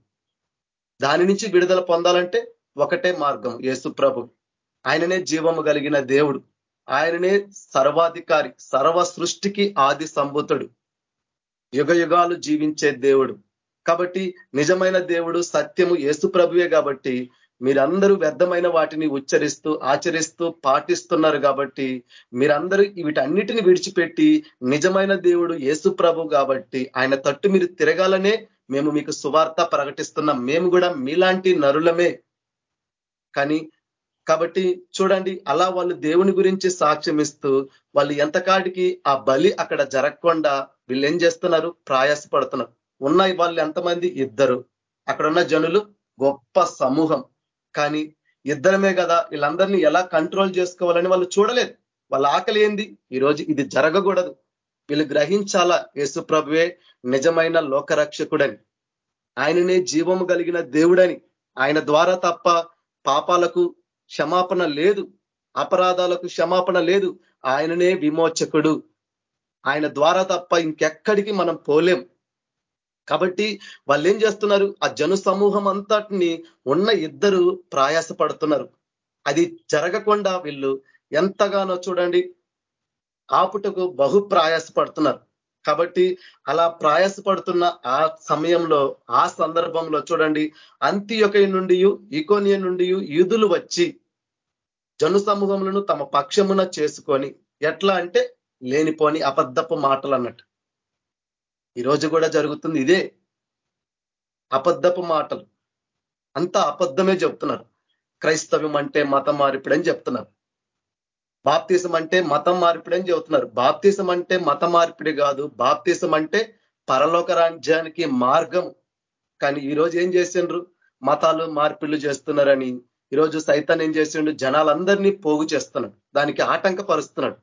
దాని నుంచి విడుదల పొందాలంటే ఒకటే మార్గం యేసు ప్రభు. ఆయననే జీవము కలిగిన దేవుడు. ఆయననే సర్వాధికారి సర్వ సృష్టికి ఆది సంభూతుడు యుగ యుగాలు జీవించే దేవుడు. కాబట్టి నిజమైన దేవుడు సత్యము యేసు ప్రభువే కాబట్టి మీరందరూ వ్యర్థమైన వాటిని ఉచ్చరిస్తూ ఆచరిస్తూ పాటిస్తున్నారు కాబట్టి మీరందరూ వీటన్నిటిని విడిచిపెట్టి నిజమైన దేవుడు యేసు ప్రభు కాబట్టి ఆయన తట్టు మీరు తిరగాలనే మేము మీకు సువార్త ప్రకటిస్తున్నాం. మేము కూడా మీలాంటి నరులమే. కానీ కాబట్టి చూడండి అలా వాళ్ళు దేవుని గురించి సాక్ష్యం ఇస్తూ వాళ్ళు ఎంతకాటికి ఆ బలి అక్కడ జరగకుండా వీళ్ళు ఏం చేస్తున్నారు? ప్రయాసపడుతున్నారు. ఉన్నాయి వాళ్ళు ఎంతమంది? ఇద్దరు. అక్కడ ఉన్న జనులు గొప్ప సమూహం. కానీ ఇద్దరమే కదా వీళ్ళందరినీ ఎలా కంట్రోల్ చేసుకోవాలని వాళ్ళు చూడలేదు. వాళ్ళ ఆకలి ఏంది? ఈరోజు ఇది జరగకూడదు. వీళ్ళు గ్రహించాలా యేసుప్రభువే నిజమైన లోకరక్షకుడని? ఆయననే జీవము కలిగిన దేవుడని? ఆయన ద్వారా తప్ప పాపాలకు క్షమాపణ లేదు. అపరాధాలకు క్షమాపణ లేదు. ఆయననే విమోచకుడు. ఆయన ద్వారా తప్ప ఇంకెక్కడికి మనం పోలేం. కాబట్టి వాళ్ళు ఏం చేస్తున్నారు? ఆ జను సమూహం అంతటిని ఉన్న ఇద్దరు ప్రయాసపడుతున్నారు. అది జరగకుండా వీళ్ళు ఎంతగానో చూడండి ఆపుటకు బహు ప్రయాసపడుతున్నారు. కాబట్టి అలా ప్రయాసపడుతున్న ఆ సమయంలో ఆ సందర్భంలో చూడండి అంత్యొక నుండి ఇకోనియ నుండి యూదులు వచ్చి జను సమూహములను తమ పక్షమున చేసుకొని ఎట్లా అంటే లేనిపోని అబద్ధపు మాటలు అన్నట్టు ఈరోజు కూడా జరుగుతుంది ఇదే అబద్ధపు మాటలు. అంతా అబద్ధమే చెప్తున్నారు. క్రైస్తవ్యం అంటే మతం మార్పిడని చెప్తున్నారు. బాప్తీసం అంటే మతం మార్పిడని చెబుతున్నారు. బాప్తీసం అంటే మత మార్పిడి కాదు. బాప్తీసం అంటే పరలోక రాజ్యానికి మార్గం. కానీ ఈరోజు ఏం చేసిండ్రు? మతాలు మార్పిళ్ళు చేస్తున్నారని. ఈరోజు సైతాన్ ఏం చేసిండు? జనాలందరినీ పోగు చేస్తున్నాడు. దానికి ఆటంకపరుస్తున్నాడు.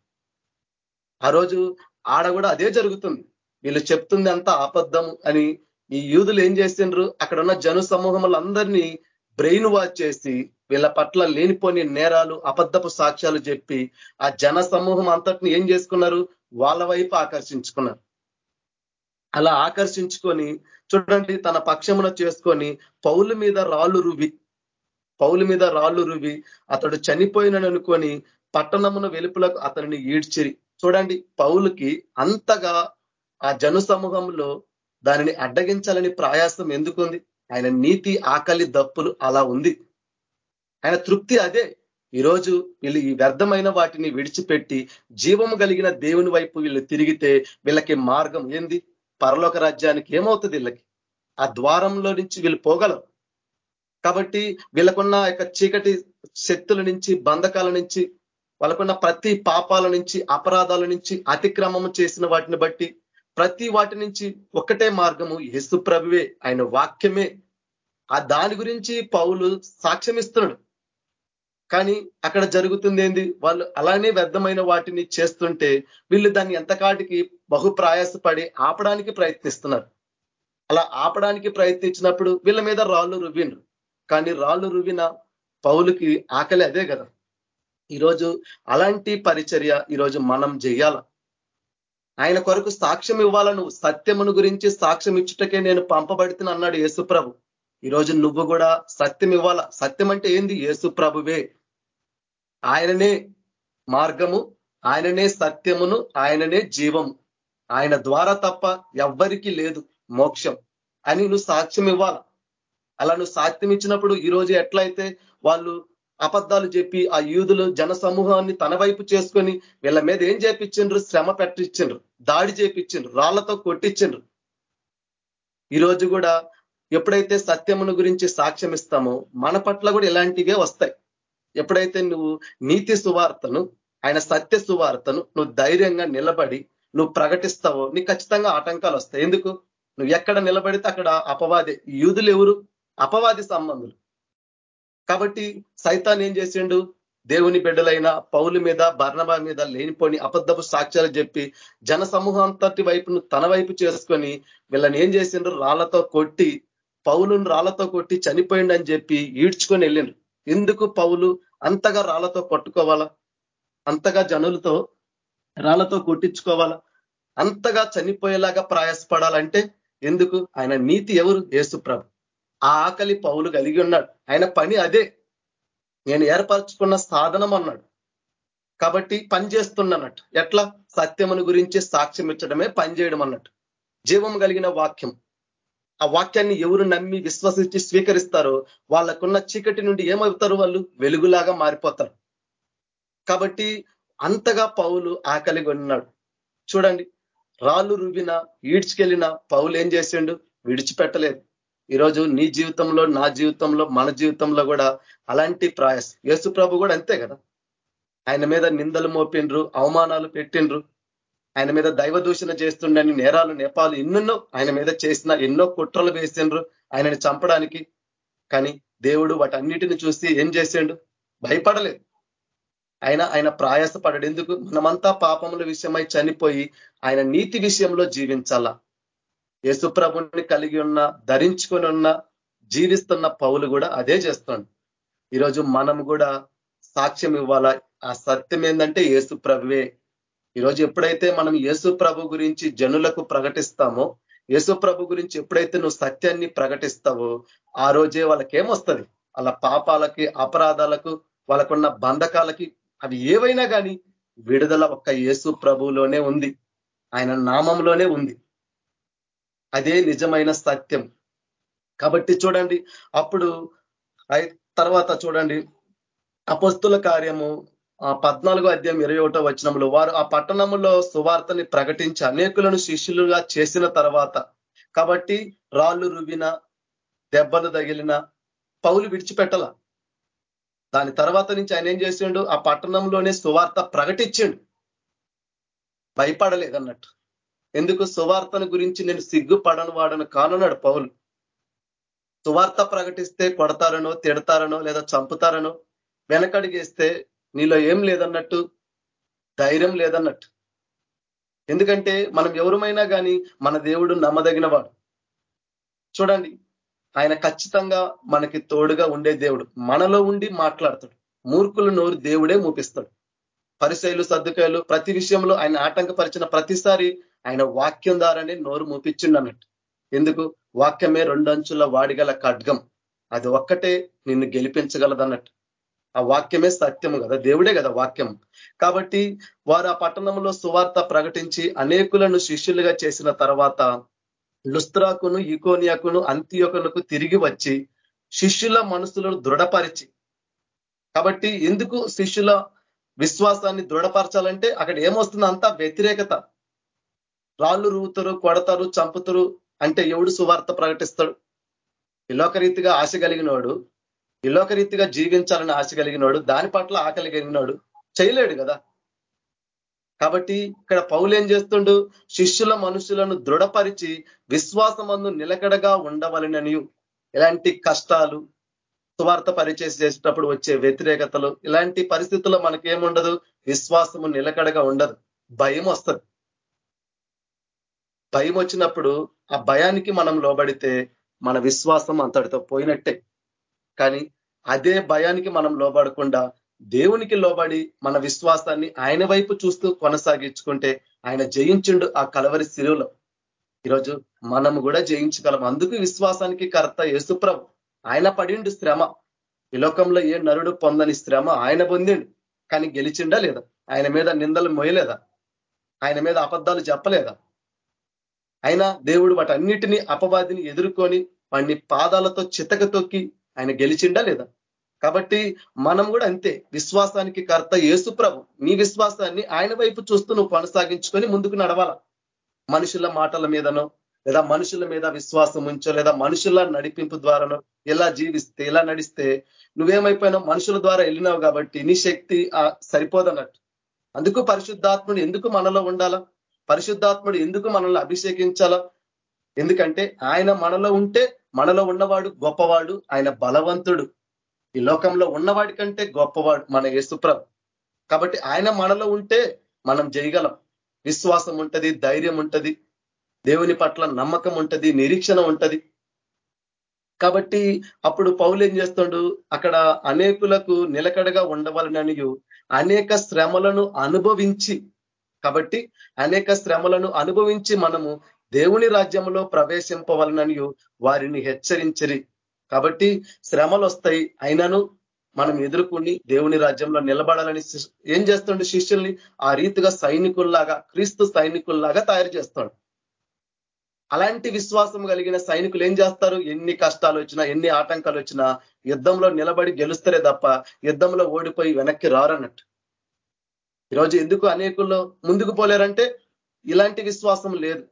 ఆ రోజు ఆడ కూడా అదే జరుగుతుంది. వీళ్ళు చెప్తుంది అంతా అబద్ధం అని ఈ యూదులు ఏం చేసిండ్రు అక్కడ ఉన్న జను సమూహములందరినీ బ్రెయిన్ వాచ్ చేసి వీళ్ళ పట్ల లేనిపోని నేరాలు అబద్ధపు సాక్ష్యాలు చెప్పి ఆ జన సమూహం అంతటిని ఏం చేసుకున్నారు? వాళ్ళ వైపు ఆకర్షించుకున్నారు. అలా ఆకర్షించుకొని చూడండి తన పక్షమున చేసుకొని పౌలు మీద రాళ్ళు రువి పౌలు మీద రాళ్ళు రువి అతడు చనిపోయిననుకొని పట్టణమున వెలుపులకు అతనిని ఈడ్చిరి. చూడండి పౌలుకి అంతగా ఆ జను సమూహంలో దానిని అడ్డగించాలని ప్రయాసం ఎందుకుంది? ఆయన నీతి ఆకలి దప్పులు అలా ఉంది. ఆయన తృప్తి అదే. ఈరోజు వీళ్ళు ఈ వ్యర్థమైన వాటిని విడిచిపెట్టి జీవము కలిగిన దేవుని వైపు వీళ్ళు తిరిగితే వీళ్ళకి మార్గం ఏంది? పరలోక రాజ్యానికి ఏమవుతుంది వీళ్ళకి? ఆ ద్వారంలో నుంచి వీళ్ళు పోగలరు. కాబట్టి వీళ్ళకున్న యొక్క చీకటి శక్తుల నుంచి బంధకాల నుంచి వాళ్ళకున్న ప్రతి పాపాల నుంచి అపరాధాల నుంచి అతిక్రమం చేసిన వాటిని బట్టి ప్రతి వాటి నుంచి ఒకటే మార్గము యేసు ప్రభువే ఆయన వాక్యమే. ఆ దాని గురించి పౌలు సాక్ష్యం ఇస్తున్నాడు కానీ అక్కడ జరుగుతుంది ఏంది వాళ్ళు అలానే వ్యర్థమైన వాటిని చేస్తుంటే వీళ్ళు దాన్ని ఎంతకాటికి బహు ప్రయాసపడి ఆపడానికి ప్రయత్నిస్తున్నారు. అలా ఆపడానికి ప్రయత్నించినప్పుడు వీళ్ళ మీద రాళ్ళు రువ్విండ్రు. కానీ రాళ్ళు రువ్విన పౌలుకి ఆకలి అదే కదా. ఈరోజు అలాంటి పరిచర్య ఈరోజు మనం చేయాల ఆయన కొరకు సాక్ష్యం ఇవ్వాల? నువ్వు సత్యమును గురించి సాక్ష్యం ఇచ్చుటకే నేను పంపబడుతున్నా అన్నాడు యేసుప్రభు. ఈరోజు నువ్వు కూడా సత్యం ఇవ్వాల? సత్యం అంటే ఏంది? యేసుప్రభువే. ఆయననే మార్గము ఆయననే సత్యమును ఆయననే జీవము. ఆయన ద్వారా తప్ప ఎవ్వరికీ లేదు మోక్షం. అని నువ్వు సాక్ష్యం ఇవ్వాలి? అలా నువ్వు సాక్ష్యం ఇచ్చినప్పుడు ఈరోజు ఎట్లయితే వాళ్ళు అబద్ధాలు చెప్పి ఆ యూదులు జన సమూహాన్ని తన వైపు చేసుకొని వీళ్ళ మీద ఏం చేపించిండ్రు? శ్రమ పెట్టించిండ్రు దాడి చేపించిండ్రు. రాళ్ళతో కొట్టించిండ్రు ఈరోజు కూడా ఎప్పుడైతే సత్యమును గురించి సాక్ష్యం ఇస్తామో మన పట్ల కూడా ఇలాంటివే వస్తాయి. ఎప్పుడైతే నువ్వు నీతి సువార్తను ఆయన సత్య సువార్తను నువ్వు ధైర్యంగా నిలబడి నువ్వు ప్రకటిస్తావో నీకు ఖచ్చితంగా ఆటంకాలు వస్తాయి. ఎందుకు? నువ్వు ఎక్కడ నిలబడితే అక్కడ అపవాది. యూదులు ఎవరు? అపవాది సంబంధులు. కాబట్టి సైతాన్ ఏం చేసిండు? దేవుని బిడ్డలైన పౌలు మీద బర్ణబా మీద లేనిపోని అబద్ధపు సాక్ష్యాలు చెప్పి జన సమూహం అంతటి వైపును తన వైపు చేసుకొని వీళ్ళని ఏం చేసిండ్రు? రాళ్ళతో కొట్టి పౌలును రాళ్ళతో కొట్టి చనిపోయిండు అని చెప్పి ఈడ్చుకొని వెళ్ళిండ్రు. ఎందుకు పౌలు అంతగా రాళ్ళతో కొట్టుకోవాలా? అంతగా జనులతో రాళ్ళతో కొట్టించుకోవాలా? అంతగా చనిపోయేలాగా ప్రయాసపడాలంటే ఎందుకు? ఆయన నీతి ఎవరు? యేసుప్రభు ఆ ఆకలి పౌలు కలిగి ఉన్నాడు. ఆయన పని అదే. నేను ఏర్పరచుకున్న సాధనం అన్నాడు. కాబట్టి పని చేస్తున్నట్టు ఎట్లా? సత్యమును గురించి సాక్ష్యం ఇచ్చడమే పని చేయడం అన్నట్టు. జీవం కలిగిన వాక్యం. ఆ వాక్యాన్ని ఎవరు నమ్మి విశ్వసించి స్వీకరిస్తారో వాళ్ళకున్న చీకటి నుండి ఏమవుతారు వాళ్ళు? వెలుగులాగా మారిపోతారు. కాబట్టి అంతగా పౌలు ఆకలి ఉన్నాడు చూడండి. రాళ్ళు రువిన ఈడ్చుకెళ్ళిన పౌలు ఏం చేసిండు? విడిచిపెట్టలేదు. ఈరోజు నీ జీవితంలో నా జీవితంలో మన జీవితంలో కూడా అలాంటి ప్రాయస్ యేసు ప్రభు కూడా అంతే కదా. ఆయన మీద నిందలు మోపిండ్రు అవమానాలు పెట్టిండ్రు. ఆయన మీద దైవ దూషణ చేస్తుండని నేరాలు నేపాలు ఎన్నెన్నో ఆయన మీద చేసిన ఎన్నో కుట్రలు వేసిండ్రు ఆయనని చంపడానికి. కానీ దేవుడు వాటన్నిటిని చూసి ఏం చేసిండు? భయపడలేదు. ఆయన ఆయన ప్రయాసపడడు ఎందుకు మనమంతా పాపముల విషయమై చనిపోయి ఆయన నీతి విషయంలో జీవించాలా? యేసుప్రభుని కలిగి ఉన్న ధరించుకొని ఉన్న జీవిస్తున్న పౌలు కూడా అదే చేస్తాడు ఈరోజు మనం కూడా సాక్ష్యం ఇవ్వాలా? ఆ సత్యం ఏంటంటే యేసు ప్రభువే. ఈరోజు ఎప్పుడైతే మనం యేసు ప్రభు గురించి జనులకు ప్రకటిస్తామో యేసు ప్రభు గురించి ఎప్పుడైతే నువ్వు సత్యాన్ని ప్రకటిస్తావో ఆ రోజే వాళ్ళకి ఏమొస్తుంది వాళ్ళ పాపాలకి అపరాధాలకు వాళ్ళకున్న బంధకాలకి అవి ఏవైనా కానీ విడుదల ఒక్క యేసు ప్రభులోనే ఉంది. ఆయన నామంలోనే ఉంది. అదే నిజమైన సత్యం. కాబట్టి చూడండి అప్పుడు తర్వాత చూడండి అపస్తుల కార్యము ఆ పద్నాలుగో అధ్యాయం ఇరవై ఒకటో వచనంలో వారు ఆ పట్టణంలో సువార్తని ప్రకటించి అనేకులను శిష్యులుగా చేసిన తర్వాత కాబట్టి రాళ్ళు రువిన దెబ్బలు తగిలిన పౌలు విడిచిపెట్టల. దాని తర్వాత నుంచి ఆయన ఏం చేసిండు? ఆ పట్టణంలోనే సువార్త ప్రకటించిండు. భయపడలేదన్నట్టు. ఎందుకు సువార్తను గురించి నేను సిగ్గుపడను వాడను కానున్నాడు పౌలు. సువార్త ప్రకటిస్తే కొడతారనో తిడతారనో లేదా చంపుతారనో వెనకడిగేస్తే నీలో ఏం లేదన్నట్టు ధైర్యం లేదన్నట్టు. ఎందుకంటే మనం ఎవరమైనా కానీ మన దేవుడు నమ్మదగినవాడు. చూడండి ఆయన ఖచ్చితంగా మనకి తోడుగా ఉండే దేవుడు. మనలో ఉండి మాట్లాడతాడు. మూర్ఖులు నోరు దేవుడే మూపిస్తాడు. పరిశైలు సర్దుకాయలు ప్రతి విషయంలో ఆయన ఆటంకపరిచిన ప్రతిసారి ఆయన వాక్యం ద్వారానే నోరు మూపించిండు అన్నట్టు ఎందుకు? వాక్యమే రెండంచుల వాడిగల ఖడ్గం. అది ఒక్కటే నిన్ను గెలిపించగలదన్నట్టు. ఆ వాక్యమే సత్యము కదా దేవుడే కదా వాక్యం కాబట్టి వారు ఆ పట్టణంలో సువార్త ప్రకటించి అనేకులను శిష్యులుగా చేసిన తర్వాత లుస్త్రాకును ఈకోనియాకును అంత్యోకులకు తిరిగి వచ్చి శిష్యుల మనసులను దృఢపరిచి. కాబట్టి ఎందుకు శిష్యుల విశ్వాసాన్ని దృఢపరచాలంటే అక్కడ ఏమొస్తుంది అంతా వ్యతిరేకత. రాళ్ళు రువుతారు కొడతారు చంపుతారు అంటే ఎవడు సువార్త ప్రకటిస్తాడు? ఇలోకరీతిగా ఆశ కలిగినోడు ఇలోకరీతిగా జీవించాలని ఆశ కలిగినోడు దాని పట్ల ఆకలి కలిగినోడు చేయలేడు కదా? కాబట్టి ఇక్కడ పౌలు ఏం చేస్తుండు? శిష్యుల మనుషులను దృఢపరిచి విశ్వాసమందు నిలకడగా ఉండవలనని ఇలాంటి కష్టాలు సువార్త పరిచయం చేసేటప్పుడు వచ్చే వ్యతిరేకతలు ఇలాంటి పరిస్థితుల్లో మనకేముండదు? విశ్వాసము నిలకడగా ఉండదు. భయం వస్తుంది. భయం వచ్చినప్పుడు ఆ భయానికి మనం లోబడితే మన విశ్వాసం అంతటితో పోయినట్టే. కానీ అదే భయానికి మనం లోబడకుండా దేవునికి లోబడి మన విశ్వాసాన్ని ఆయన వైపు చూస్తూ కొనసాగించుకుంటే ఆయన జయించిండు ఆ కలవరి శిలువలో. ఈరోజు మనం కూడా జయించగలం. అందుకు విశ్వాసానికి కర్త యేసుప్రభు ఆయన పడిండు శ్రమ. ఈ లోకంలో ఏ నరుడు పొందని శ్రమ ఆయన పొందిండు. కానీ గెలిచిండా లేదా? ఆయన మీద నిందలు మోయలేదా? ఆయన మీద అబద్ధాలు చెప్పలేదా? అయినా దేవుడు వాటన్నిటినీ అపవాదిని ఎదుర్కొని వాడిని పాదాలతో చితక తొక్కి ఆయన గెలిచిండా లేదా? కాబట్టి మనం కూడా అంతే. విశ్వాసానికి కర్త ఏసుప్రభు నీ విశ్వాసాన్ని ఆయన వైపు చూస్తూ నువ్వు కొనసాగించుకొని ముందుకు నడవాల? మనుషుల మాటల మీదనో లేదా మనుషుల మీద విశ్వాసం ఉంచో లేదా మనుషుల నడిపింపు ద్వారానో ఎలా జీవిస్తే ఎలా నడిస్తే నువ్వేమైపోయినావు? మనుషుల ద్వారా వెళ్ళినావు కాబట్టి నీ శక్తి సరిపోదన్నట్టు. అందుకు పరిశుద్ధాత్ముడు ఎందుకు మనలో ఉండాలా? పరిశుద్ధాత్ముడు ఎందుకు మనల్ని అభిషేకించాలా? ఎందుకంటే ఆయన మనలో ఉంటే మనలో ఉన్నవాడు గొప్పవాడు ఆయన బలవంతుడు. ఈ లోకంలో ఉన్నవాడి కంటే గొప్పవాడు మన యేసుప్రభు కాబట్టి ఆయన మనలో ఉంటే మనం చేయగలం విశ్వాసం ఉంటది ధైర్యం ఉంటది దేవుని పట్ల నమ్మకం ఉంటది నిరీక్షణ ఉంటది. కాబట్టి అప్పుడు పౌలు ఏం చేస్తాడు? అక్కడ అనేకులకు నిలకడగా ఉండవాలని అనేక శ్రమలను అనుభవించి కాబట్టి అనేక శ్రమలను అనుభవించి మనము దేవుని రాజ్యంలో ప్రవేశింపవలనని వారిని హెచ్చరించరి. కాబట్టి శ్రమలు వస్తాయి అయినను మనం ఎదుర్కొని దేవుని రాజ్యంలో నిలబడాలని ఏం చేస్తుండే శిష్యుల్ని? ఆ రీతిగా సైనికుల్లాగా క్రీస్తు సైనికుల్లాగా తయారు చేస్తాడు. అలాంటి విశ్వాసం కలిగిన సైనికులు ఏం చేస్తారు? ఎన్ని కష్టాలు వచ్చినా ఎన్ని ఆటంకాలు వచ్చినా యుద్ధంలో నిలబడి గెలుస్తారే తప్ప యుద్ధంలో ఓడిపోయి వెనక్కి రారన్నట్టు. ఈరోజు ఎందుకు అనేకుల్లో ముందుకు పోలేరంటే ఇలాంటి విశ్వాసం లేదు.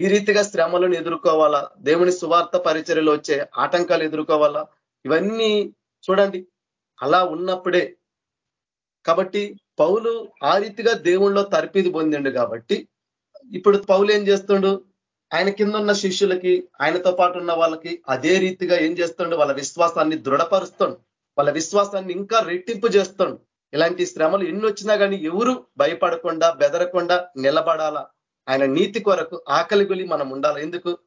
ఈ రీతిగా శ్రమలను ఎదుర్కోవాలా? దేవుని సువార్త పరిచర్యలో వచ్చే ఆటంకాలు ఎదుర్కోవాలా? ఇవన్నీ చూడండి. అలా ఉన్నప్పుడే. కాబట్టి పౌలు ఆ రీతిగా దేవుణ్ణిలో తర్పిది పొందిండు కాబట్టి ఇప్పుడు పౌలు ఏం చేస్తుండు? ఆయన కింద ఉన్న శిష్యులకి ఆయనతో పాటు ఉన్న వాళ్ళకి అదే రీతిగా ఏం చేస్తుండు? వాళ్ళ విశ్వాసాన్ని దృఢపరుస్తుండు. వాళ్ళ విశ్వాసాన్ని ఇంకా రెట్టింపు చేస్తుండు. ఇలాంటి శ్రమలు ఎన్ని వచ్చినా కానీ ఎవరు భయపడకుండా బెదరకుండా నిలబడాలా? ఆయన నీతి కొరకు ఆకలి గులి మనం ఉండాలి? ఎందుకు?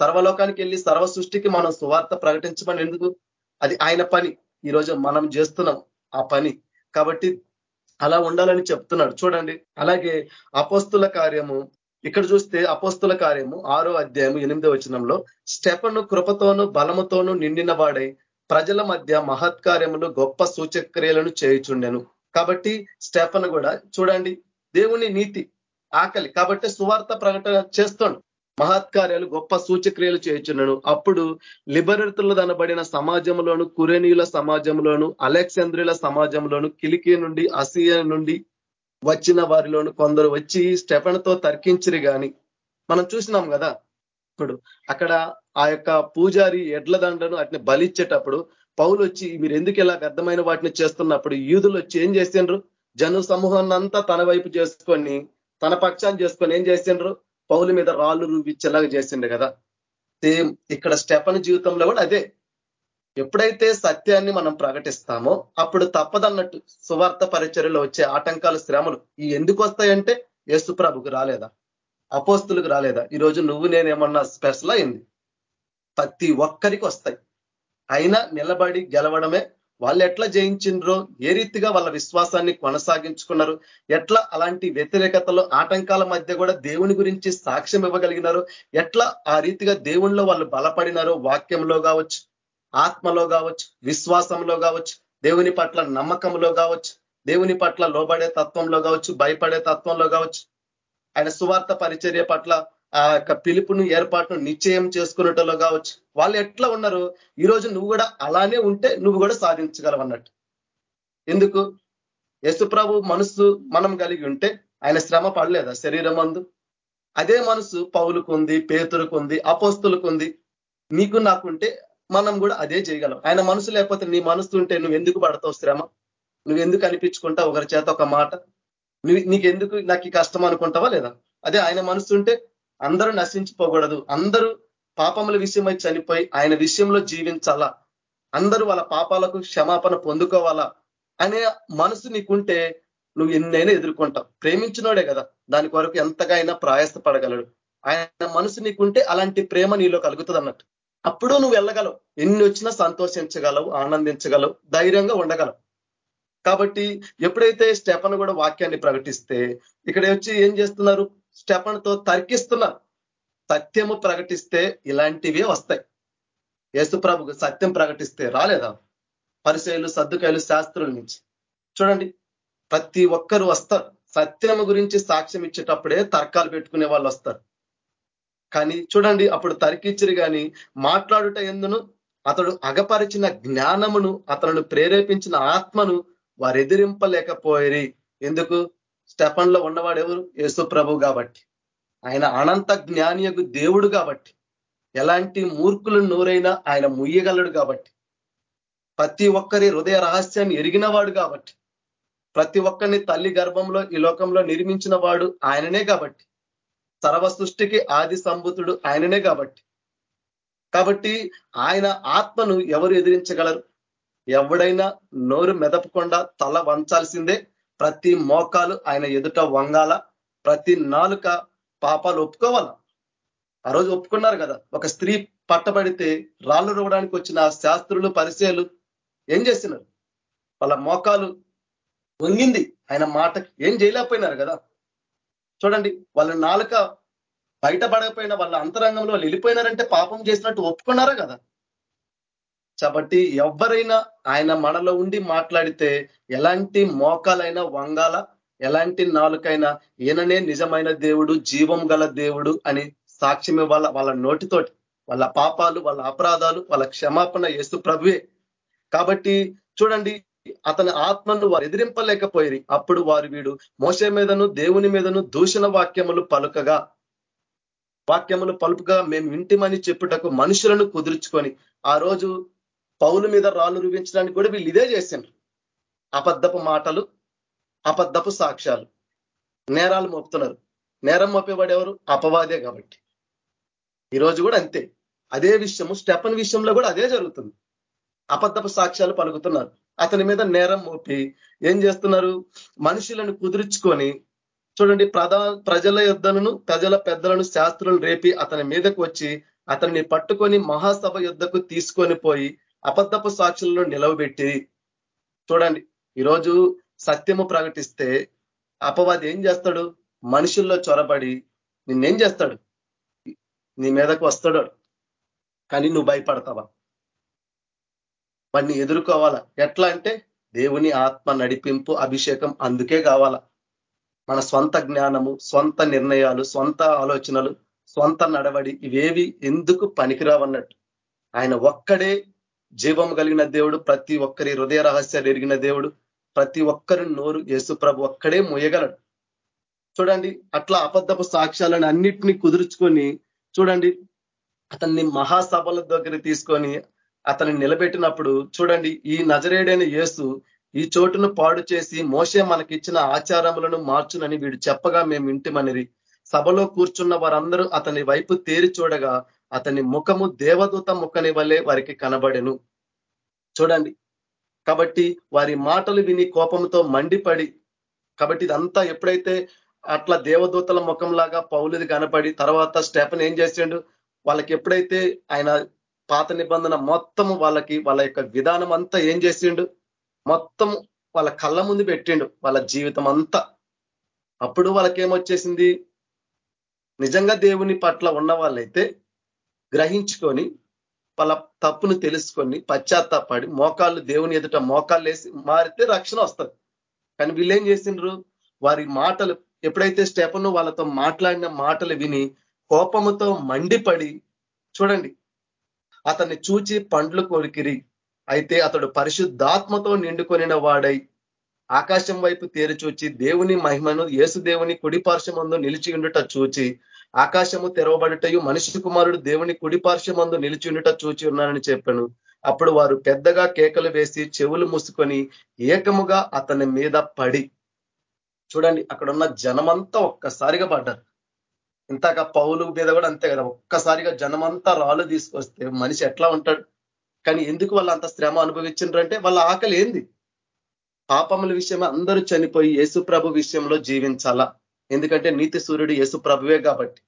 సర్వలోకానికి వెళ్ళి సర్వ సృష్టికి మనం సువార్త ప్రకటించమని ఎందుకు? అది ఆయన పని. ఈరోజు మనం చేస్తున్నాం ఆ పని. కాబట్టి అలా ఉండాలని చెప్తున్నాడు. చూడండి. అలాగే అపోస్తుల కార్యము. ఇక్కడ చూస్తే అపోస్తుల కార్యము ఆరో అధ్యాయము ఎనిమిదో వచనంలో స్టెపను కృపతోను బలముతోను నిండిన వాడై ప్రజల మధ్య మహత్కార్యములు గొప్ప సూచక్రియలను చేయుచుండెను. కాబట్టి స్టెఫన్ కూడా చూడండి దేవుని నీతి ఆకలి. కాబట్టి సువార్త ప్రకటన చేస్తాడు. మహత్కార్యాలు గొప్ప సూచక్రియలు చేయుచున్నాడు. అప్పుడు లిబరతులు దనబడిన సమాజంలోను కురేనీయుల సమాజంలోను అలెక్సాంద్రియుల సమాజంలోను కిలికి నుండి అసియా నుండి వచ్చిన వారిలోను కొందరు వచ్చి స్టెఫన్తో తర్కించరు గాని. మనం చూసినాం కదా ఇప్పుడు అక్కడ ఆ యొక్క పూజారి ఎడ్ల దండను అట్ని బలిచ్చేటప్పుడు పౌలు వచ్చి మీరు ఎందుకు ఇలా వ్యర్థమైన వాటిని చేస్తున్నప్పుడు యూదులు వచ్చి ఏం చేసిండ్రు? జను సమూహాన్ని అంతా తన వైపు చేసుకొని తన పక్షాన్ని చేసుకొని ఏం చేసిండ్రు? పౌలు మీద రాళ్ళు రూపించేలాగా చేసిండ్రు కదా. సేమ్ ఇక్కడ స్టెఫన్ జీవితంలో కూడా అదే. ఎప్పుడైతే సత్యాన్ని మనం ప్రకటిస్తామో అప్పుడు తప్పదన్నట్టు సువార్త పరిచర్యలో వచ్చే ఆటంకాలు శ్రమలు ఈ ఎందుకు వస్తాయంటే యేసుప్రభుకు రాలేదా? అపోస్తులకు రాలేదా? ఈరోజు నువ్వు నేనేమన్నా స్పెషల్ అయింది? ప్రతి ఒక్కరికి వస్తాయి. అయినా నిలబడి గెలవడమే. వాళ్ళు ఎట్లా జయించిండ్రో ఏ రీతిగా వాళ్ళ విశ్వాసాన్ని కొనసాగించుకున్నారు ఎట్లా అలాంటి వ్యతిరేకతలో ఆటంకాల మధ్య కూడా దేవుని గురించి సాక్ష్యం ఇవ్వగలిగినారు ఎట్లా ఆ రీతిగా దేవుణ్ణిలో వాళ్ళు బలపడినారో వాక్యంలో కావచ్చు ఆత్మలో కావచ్చు విశ్వాసంలో కావచ్చు దేవుని పట్ల నమ్మకంలో కావచ్చు దేవుని పట్ల లోబడే తత్వంలో కావచ్చు భయపడే తత్వంలో కావచ్చు ఆయన సువార్త పరిచర్య పట్ల ఆ యొక్క పిలుపును ఏర్పాటును నిశ్చయం చేసుకున్నట్లో కావచ్చు. వాళ్ళు ఎట్లా ఉన్నారు? ఈరోజు నువ్వు కూడా అలానే ఉంటే నువ్వు కూడా సాధించగలవు అన్నట్టు. ఎందుకు? యశుప్రభు మనసు మనం కలిగి ఉంటే ఆయన శ్రమ పడలేదా శరీరం అందు? అదే మనసు పౌలుకుంది అపోస్తులకు ఉంది నీకు నాకుంటే మనం కూడా అదే చేయగలం. ఆయన మనసు లేకపోతే నీ మనసు ఉంటే నువ్వు ఎందుకు పడతావు శ్రమ? నువ్వు ఎందుకు అనిపించుకుంటావు ఒకరి చేత ఒక మాట? నువ్వు నీకెందుకు నాకు ఈ కష్టం అనుకుంటావా లేదా? అదే ఆయన మనసు ఉంటే అందరూ నశించిపోకూడదు. అందరూ పాపముల విషయమై చనిపోయి ఆయన విషయంలో జీవించాలా? అందరూ వాళ్ళ పాపాలకు క్షమాపణ పొందుకోవాలా? అనే మనసు నీకుంటే నువ్వు ఎన్నైనా ఎదుర్కొంటావు. ప్రేమించినోడే కదా దాని కొరకు ఎంతగా అయినా ప్రయాసపడగలడు. ఆయన మనసు నీకుంటే అలాంటి ప్రేమ నీలో కలుగుతుంది అన్నట్టు. అప్పుడు నువ్వు వెళ్ళగలవు. ఎన్ని వచ్చినా సంతోషించగలవు ఆనందించగలవు ధైర్యంగా ఉండగలవు. కాబట్టి ఎప్పుడైతే స్టెఫన్ కూడా వాక్యాన్ని ప్రకటిస్తే ఇక్కడ వచ్చి ఏం చేస్తున్నారు? స్టెపన్తో తర్కిస్తున్నారు సత్యము ప్రకటిస్తే ఇలాంటివే వస్తాయి. యేసుప్రభుకు సత్యం ప్రకటిస్తే రాలేదా? పరిచయలు సర్దుకాయలు శాస్త్రుల నుంచి. చూడండి ప్రతి ఒక్కరు వస్తారు. సత్యము గురించి సాక్ష్యం ఇచ్చేటప్పుడే తర్కాలు పెట్టుకునే వాళ్ళు వస్తారు. కానీ చూడండి అప్పుడు తర్కిచ్చిరు కానీ మాట్లాడుట ఎందును? అతడు అగపరిచిన జ్ఞానమును అతను ప్రేరేపించిన ఆత్మను వారు ఎదిరింపలేకపోయి ఎందుకు? స్టెఫన్లో ఉన్నవాడు ఎవరు? యేసు ప్రభు కాబట్టి. ఆయన అనంత జ్ఞానియకు దేవుడు కాబట్టి. ఎలాంటి మూర్ఖులు నోరైనా ఆయన ముయ్యగలడు కాబట్టి. ప్రతి ఒక్కరి హృదయ రహస్యాన్ని ఎరిగినవాడు కాబట్టి. ప్రతి ఒక్కరిని తల్లి గర్భంలో ఈ లోకంలో నిర్మించిన వాడు ఆయననే కాబట్టి. సర్వ సృష్టికి ఆది సంభూతుడు ఆయననే కాబట్టి. కాబట్టి ఆయన ఆత్మను ఎవరు ఎదిరించగలరు? ఎవడైనా నోరు మెదపకుండా తల వంచాల్సిందే ప్రతి మోకాలు ఆయన ఎదుట వంగాల ప్రతి నాలుక పాపాలు ఒప్పుకోవాల. ఆ రోజు ఒప్పుకున్నారు కదా ఒక స్త్రీ పట్టబడితే రాళ్ళు రువడానికి వచ్చిన శాస్త్రులు పరిచయాలు ఏం చేస్తున్నారు? వాళ్ళ మోకాలు వంగింది ఆయన మాటకి ఏం చేయలేకపోయినారు కదా. చూడండి వాళ్ళ నాలుక బయటపడకపోయినా వాళ్ళ అంతరంగంలో వాళ్ళు వెళ్ళిపోయినారంటే పాపం చేసినట్టు ఒప్పుకున్నారా కదా? కాబట్టి ఎవరైనా ఆయన మనలో ఉండి మాట్లాడితే ఎలాంటి మోకాలైనా వంగాల ఎలాంటి నాలుకైనా ఈయననే నిజమైన దేవుడు జీవం గల దేవుడు అని సాక్ష్యం ఇవ్వాల. వాళ్ళ నోటితోటి వాళ్ళ పాపాలు వాళ్ళ అపరాధాలు వాళ్ళ క్షమాపణ ఏసు ప్రభువే. కాబట్టి చూడండి అతని ఆత్మను వారు ఎదిరింపలేకపోయి అప్పుడు వారు వీడు మోస మీదను దేవుని మీదను దూషణ వాక్యములు పలుకగా వాక్యములు పలుపుగా మేము ఇంటిమని చెప్పుటకు మనుషులను కుదుర్చుకొని ఆ రోజు పౌలు మీద రాళ్ళు రూపించడానికి కూడా వీళ్ళు ఇదే చేసిండ్రు. అబద్ధపు మాటలు అబద్ధపు సాక్ష్యాలు. నేరాలు మోపుతున్నారు. నేరం మోపేవాడు ఎవరు? అపవాదే కాబట్టి. ఈరోజు కూడా అంతే. అదే విషయము స్టెపన్ విషయంలో కూడా అదే జరుగుతుంది. అబద్ధపు సాక్ష్యాలు పలుకుతున్నారు. అతని మీద నేరం మోపి ఏం చేస్తున్నారు? మనుషులను కుదుర్చుకొని చూడండి ప్రధా ప్రజల యుద్ధను ప్రజల పెద్దలను శాస్త్రులను రేపి అతని మీదకు వచ్చి అతన్ని పట్టుకొని మహాసభ యుద్ధకు తీసుకొని పోయి అబద్ధపు సాక్షులను నిలవబెట్టి చూడండి ఈరోజు సత్యము ప్రకటిస్తే అపవాది ఏం చేస్తాడు? మనుషుల్లో చొరబడి నిన్నేం చేస్తాడు? నీ మీదకు వస్తాడు కానీ నువ్వు భయపడతావా? వాడిని ఎదుర్కోవాలా? ఎట్లా అంటే దేవుని ఆత్మ నడిపింపు అభిషేకం అందుకే కావాలా. మన సొంత జ్ఞానము సొంత నిర్ణయాలు సొంత ఆలోచనలు సొంత నడవడి ఇవేవి ఎందుకు పనికిరావన్నట్టు. ఆయన ఒక్కడే జీవం కలిగిన దేవుడు ప్రతి ఒక్కరి హృదయ రహస్యాలు ఎరిగిన దేవుడు ప్రతి ఒక్కరి నోరు యేసు ప్రభు ఒక్కడే మోయగలడు. చూడండి అట్లా అబద్ధపు సాక్ష్యాలను అన్నిటినీ కుదుర్చుకొని చూడండి అతన్ని మహాసభల దగ్గర తీసుకొని అతన్ని నిలబెట్టినప్పుడు చూడండి ఈ నజరేడైన యేసు ఈ చోటును పాడు చేసి మోసే మనకిచ్చిన ఆచారములను మార్చునని వీడు చెప్పగా మేము ఇంటిమనిరి సభలో కూర్చున్న వారందరూ అతని వైపు తేరి చూడగా అతని ముఖము దేవదూత ముఖని వల్లే వారికి కనబడెను. చూడండి. కాబట్టి వారి మాటలు విని కోపంతో మండిపడి కాబట్టి ఇదంతా ఎప్పుడైతే అట్లా దేవదూతల ముఖంలాగా పౌలుది కనపడి తర్వాత స్టెఫన్ ఏం చేసిండు? వాళ్ళకి ఎప్పుడైతే ఆయన పాత నిబంధన మొత్తం వాళ్ళకి వాళ్ళ యొక్క విధానం అంతా ఏం చేసిండు? మొత్తం వాళ్ళ కళ్ళ ముందు పెట్టిండు వాళ్ళ జీవితం అంతా అప్పుడు వాళ్ళకేమొచ్చేసింది? నిజంగా దేవుని పట్ల ఉన్న వాళ్ళైతే గ్రహించుకొని వాళ్ళ తప్పును తెలుసుకొని పశ్చాత్తాపడి మోకాళ్ళు దేవుని ఎదుట మోకాళ్ళు వేసి మారితే రక్షణ వస్తుంది. కానీ వీళ్ళేం చేసిండ్రు? వారి మాటలు ఎప్పుడైతే స్టెపను వాళ్ళతో మాట్లాడిన మాటలు విని కోపముతో మండిపడి చూడండి అతన్ని చూచి పండ్లు కొరికిరి. అయితే అతడు పరిశుద్ధాత్మతో నిండుకొనిన వాడై ఆకాశం వైపు తేరు చూచి దేవుని మహిమను యేసుదేవుని కుడిపార్శ్వమందు నిలిచి ఉండుట చూచి ఆకాశము తెరవబడుటయు మనిషి కుమారుడు దేవుని కుడిపార్శ్వమందు నిలిచి ఉండుట చూచి ఉన్నానని చెప్పాను. అప్పుడు వారు పెద్దగా కేకలు వేసి చెవులు మూసుకొని ఏకముగా అతని మీద పడి చూడండి అక్కడ ఉన్న జనమంతా ఒక్కసారిగా పడ్డారు. ఇంతగా పౌలు మీద కూడా అంతే కదా ఒక్కసారిగా జనమంతా రాళ్ళు తీసుకొస్తే మనిషి ఎట్లా ఉంటాడు? కానీ ఎందుకు వాళ్ళు అంత శ్రమ అనుభవించారంటే వాళ్ళ ఆకలి ఏంది? పాపముల విషయమే అందరూ చనిపోయి యేసు ప్రభు విషయంలో జీవించాలా? ఎందుకంటే నీతి సూర్యుడు యేసు ప్రభువే కాబట్టి.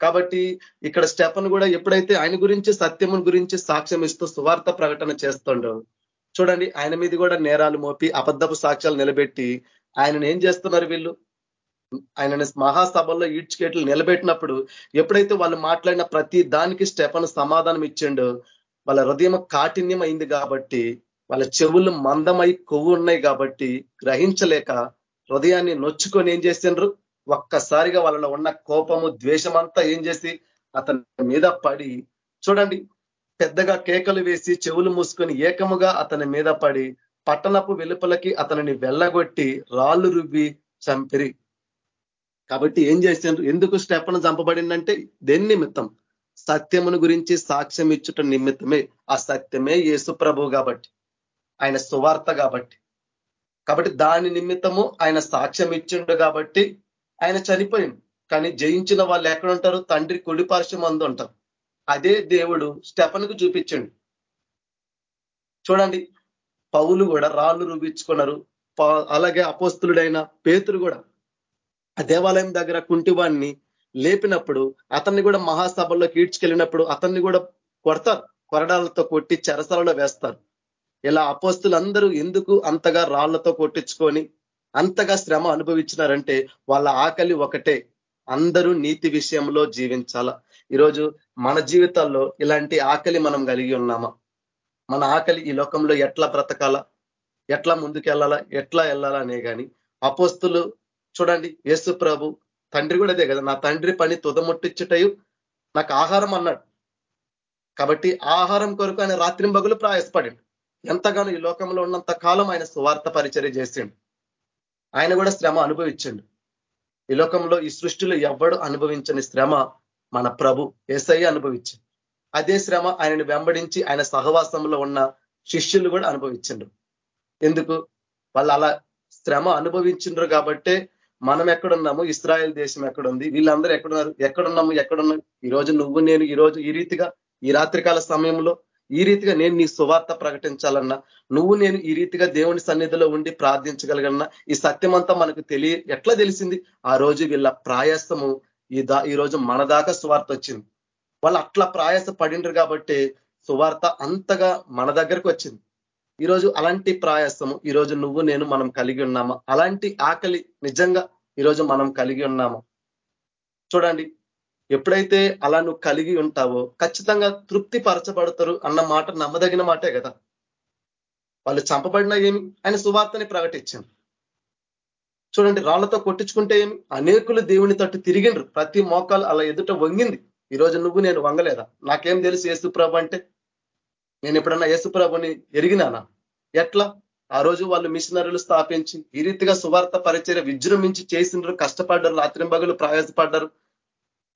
కాబట్టి ఇక్కడ స్టెఫన్ కూడా ఎప్పుడైతే ఆయన గురించి సత్యముని గురించి సాక్ష్యం ఇస్తూ సువార్త ప్రకటన చేస్తుండో చూడండి ఆయన మీద కూడా నేరాలు మోపి అబద్ధపు సాక్ష్యాలు నిలబెట్టి ఆయనను ఏం చేస్తున్నారు వీళ్ళు? ఆయనని మహాసభల్లో ఈడ్చికేట్లు నిలబెట్టినప్పుడు ఎప్పుడైతే వాళ్ళు మాట్లాడిన ప్రతి దానికి స్టెఫన్ సమాధానం ఇచ్చిండో వాళ్ళ హృదయం కాఠిన్యం అయింది కాబట్టి వాళ్ళ చెవులు మందమై కొవ్వు ఉన్నాయి కాబట్టి గ్రహించలేక హృదయాన్ని నొచ్చుకొని ఏం చేసిండ్రు? ఒక్కసారిగా వాళ్ళలో ఉన్న కోపము ద్వేషమంతా ఏం చేసి అతని మీద పడి చూడండి పెద్దగా కేకలు వేసి చెవులు మూసుకొని ఏకముగా అతని మీద పడి పట్టణపు వెలుపలకి అతనిని వెళ్ళగొట్టి రాళ్ళు రువ్వి చంపిరి. కాబట్టి ఏం చేసిండ్రు? ఎందుకు స్టెప్పను చంపబడిందంటే దేని నిమిత్తం సత్యమును గురించి సాక్ష్యం ఇచ్చుట నిమిత్తమే. ఆ సత్యమే యేసు ప్రభు కాబట్టి. ఆయన సువార్త కాబట్టి. కాబట్టి దాని నిమిత్తము ఆయన సాక్ష్యం ఇచ్చిండు కాబట్టి ఆయన చనిపోయింది కానీ జయించిన వాళ్ళు ఎక్కడ ఉంటారు? తండ్రి కుడి పార్శ్వం అందు ఉంటారు. అదే దేవుడు స్టెఫన్కు చూపించండి. చూడండి పౌలు కూడా రాళ్ళు రూపించుకున్నారు. అలాగే అపోస్తులుడైన పేతులు కూడా. ఆ దేవాలయం దగ్గర కుంటివాణ్ణి లేపినప్పుడు అతన్ని కూడా మహాసభల్లోకి ఈడ్చుకెళ్ళినప్పుడు అతన్ని కూడా కొడతారు. కొరడాలతో కొట్టి చెరసలలో వేస్తారు. ఇలా అపోస్తులందరూ ఎందుకు అంతగా రాళ్ళతో కొట్టించుకొని అంతగా శ్రమ అనుభవించినారంటే వాళ్ళ ఆకలి ఒకటే. అందరూ నీతి విషయంలో జీవించాల. ఈరోజు మన జీవితాల్లో ఇలాంటి ఆకలి మనం కలిగి ఉన్నామా? మన ఆకలి ఈ లోకంలో ఎట్లా బ్రతకాలా? ఎట్లా ముందుకెళ్ళాలా? ఎట్లా వెళ్ళాలా అనే కానీ అపోస్తులు చూడండి యేసు ప్రభు తండ్రి కూడా అదే కదా నా తండ్రి పని తుదముట్టించుటయు నాకు ఆహారం అన్నాడు. కాబట్టి ఆహారం కొరకు ఆయన రాత్రింబగులు ప్రయాసపడి ఎంతగానో ఈ లోకంలో ఉన్నంత కాలం ఆయన సువార్త పరిచర్య చేసిండు. ఆయన కూడా శ్రమ అనుభవించండు. ఈ లోకంలో ఈ సృష్టిలో ఎవడు అనుభవించని శ్రమ మన ప్రభు ఏసై అనుభవించింది అదే శ్రమ ఆయనను వెంబడించి ఆయన సహవాసంలో ఉన్న శిష్యులు కూడా అనుభవించిండ్రు ఎందుకు? వాళ్ళు అలా శ్రమ అనుభవించిండ్రు కాబట్టే మనం ఎక్కడున్నాము? ఇస్రాయల్ దేశం ఎక్కడుంది? వీళ్ళందరూ ఎక్కడున్నారు? ఎక్కడున్నాము? ఎక్కడున్నాం ఈ రోజు నువ్వు నేను ఈ రోజు ఈ రీతిగా ఈ రాత్రికాల సమయంలో ఈ రీతిగా నేను నీ సువార్త ప్రకటించాలన్నా నువ్వు నేను ఈ రీతిగా దేవుని సన్నిధిలో ఉండి ప్రార్థించగలగన్నా ఈ సత్యమంతా మనకు తెలియ ఎట్లా తెలిసింది? ఆ రోజు వీళ్ళ ప్రాయాసము ఈ దా ఈ రోజు మన దాకా సువార్త వచ్చింది. వాళ్ళు అట్లా ప్రాయాస పడిండ్రు కాబట్టి సువార్త అంతగా మన దగ్గరకు వచ్చింది. ఈరోజు అలాంటి ప్రయాసము ఈరోజు నువ్వు నేను మనం కలిగి ఉన్నామా? అలాంటి ఆకలి నిజంగా ఈరోజు మనం కలిగి ఉన్నామా? చూడండి ఎప్పుడైతే అలా నువ్వు కలిగి ఉంటావో ఖచ్చితంగా తృప్తి పరచబడతారు అన్న మాట నమ్మదగిన మాటే కదా. వాళ్ళు చంపబడినా ఏమి? ఆయన సువార్తని ప్రకటించాను చూడండి రాళ్ళతో కొట్టించుకుంటే ఏమి? అనేకులు దేవుని తట్టు తిరిగిండ్రు. ప్రతి మోకాలు అలా ఎదుట వంగింది. ఈరోజు నువ్వు నేను వంగలేదా? నాకేం తెలుసు యేసుప్రభు అంటే? నేను ఎప్పుడన్నా యేసుప్రభుని ఎరిగినానా? ఎట్లా? ఆ రోజు వాళ్ళు మిషనరీలు స్థాపించి ఈ రీతిగా సువార్త పరిచయ విజృంభించి చేసిండ్రు. కష్టపడ్డారు రాత్రింబగలు ప్రయాసపడ్డారు.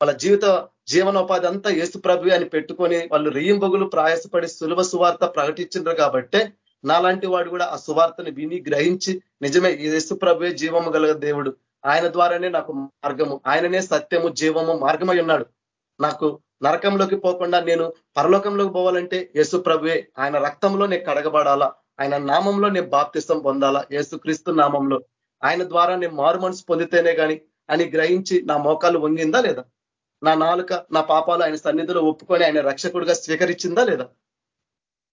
వాళ్ళ జీవిత జీవనోపాధి అంతా యేసు ప్రభు అని పెట్టుకొని వాళ్ళు రెయ్యింబగులు ప్రయాసపడి సులభ సువార్త ప్రకటించిండ్రు కాబట్టే నాలాంటి వాడు కూడా ఆ సువార్తని విని గ్రహించి నిజమే యేసు ప్రభువే జీవము గల దేవుడు. ఆయన ద్వారానే నాకు మార్గము ఆయననే సత్యము జీవము మార్గమై ఉన్నాడు. నాకు నరకంలోకి పోకుండా నేను పరలోకంలోకి పోవాలంటే యేసు ప్రభువే ఆయన రక్తంలో నేను కడగబడాలా ఆయన నామంలో నేను బాప్తిసం పొందాలా యేసుక్రీస్తు నామంలో. ఆయన ద్వారా నేను మారు మనసు పొందితేనే కానీ అని గ్రహించి నా మోకాలు వంగిందా లేదా? నా నాలుక నా పాపాలు ఆయన సన్నిధిలో ఒప్పుకొని ఆయన రక్షకుడిగా స్వీకరించిందా లేదా?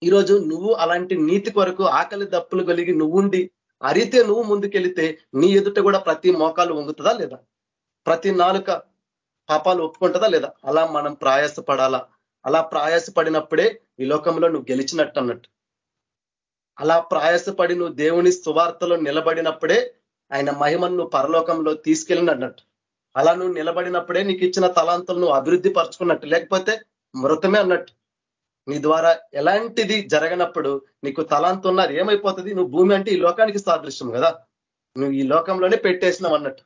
ఈరోజు నువ్వు అలాంటి నీతి కొరకు ఆకలి దప్పులు కలిగి నువ్వుండి అరితే నువ్వు ముందుకెళితే నీ ఎదుట కూడా ప్రతి మోకాలు వంగుతుందా లేదా? ప్రతి నాలుక పాపాలు ఒప్పుకుంటుందా లేదా? అలా మనం ప్రయాసపడాలా? అలా ప్రయాసపడినప్పుడే ఈ లోకంలో నువ్వు గెలిచినట్టు అన్నట్టు. అలా ప్రయాసపడి నువ్వు దేవుని సువార్తలో నిలబడినప్పుడే ఆయన మహిమను పరలోకంలో తీసుకెళ్ళినట్టు. అలా నువ్వు నిలబడినప్పుడే నీకు ఇచ్చిన తలాంతులు నువ్వు అభివృద్ధి పరచుకున్నట్టు. లేకపోతే మృతమే అన్నట్టు. నీ ద్వారా ఎలాంటిది జరగనప్పుడు నీకు తలాంతు ఉన్నారు ఏమైపోతుంది? నువ్వు భూమి అంటే ఈ లోకానికి సాదృశ్యం కదా. నువ్వు ఈ లోకంలోనే పెట్టేసినావు అన్నట్టు.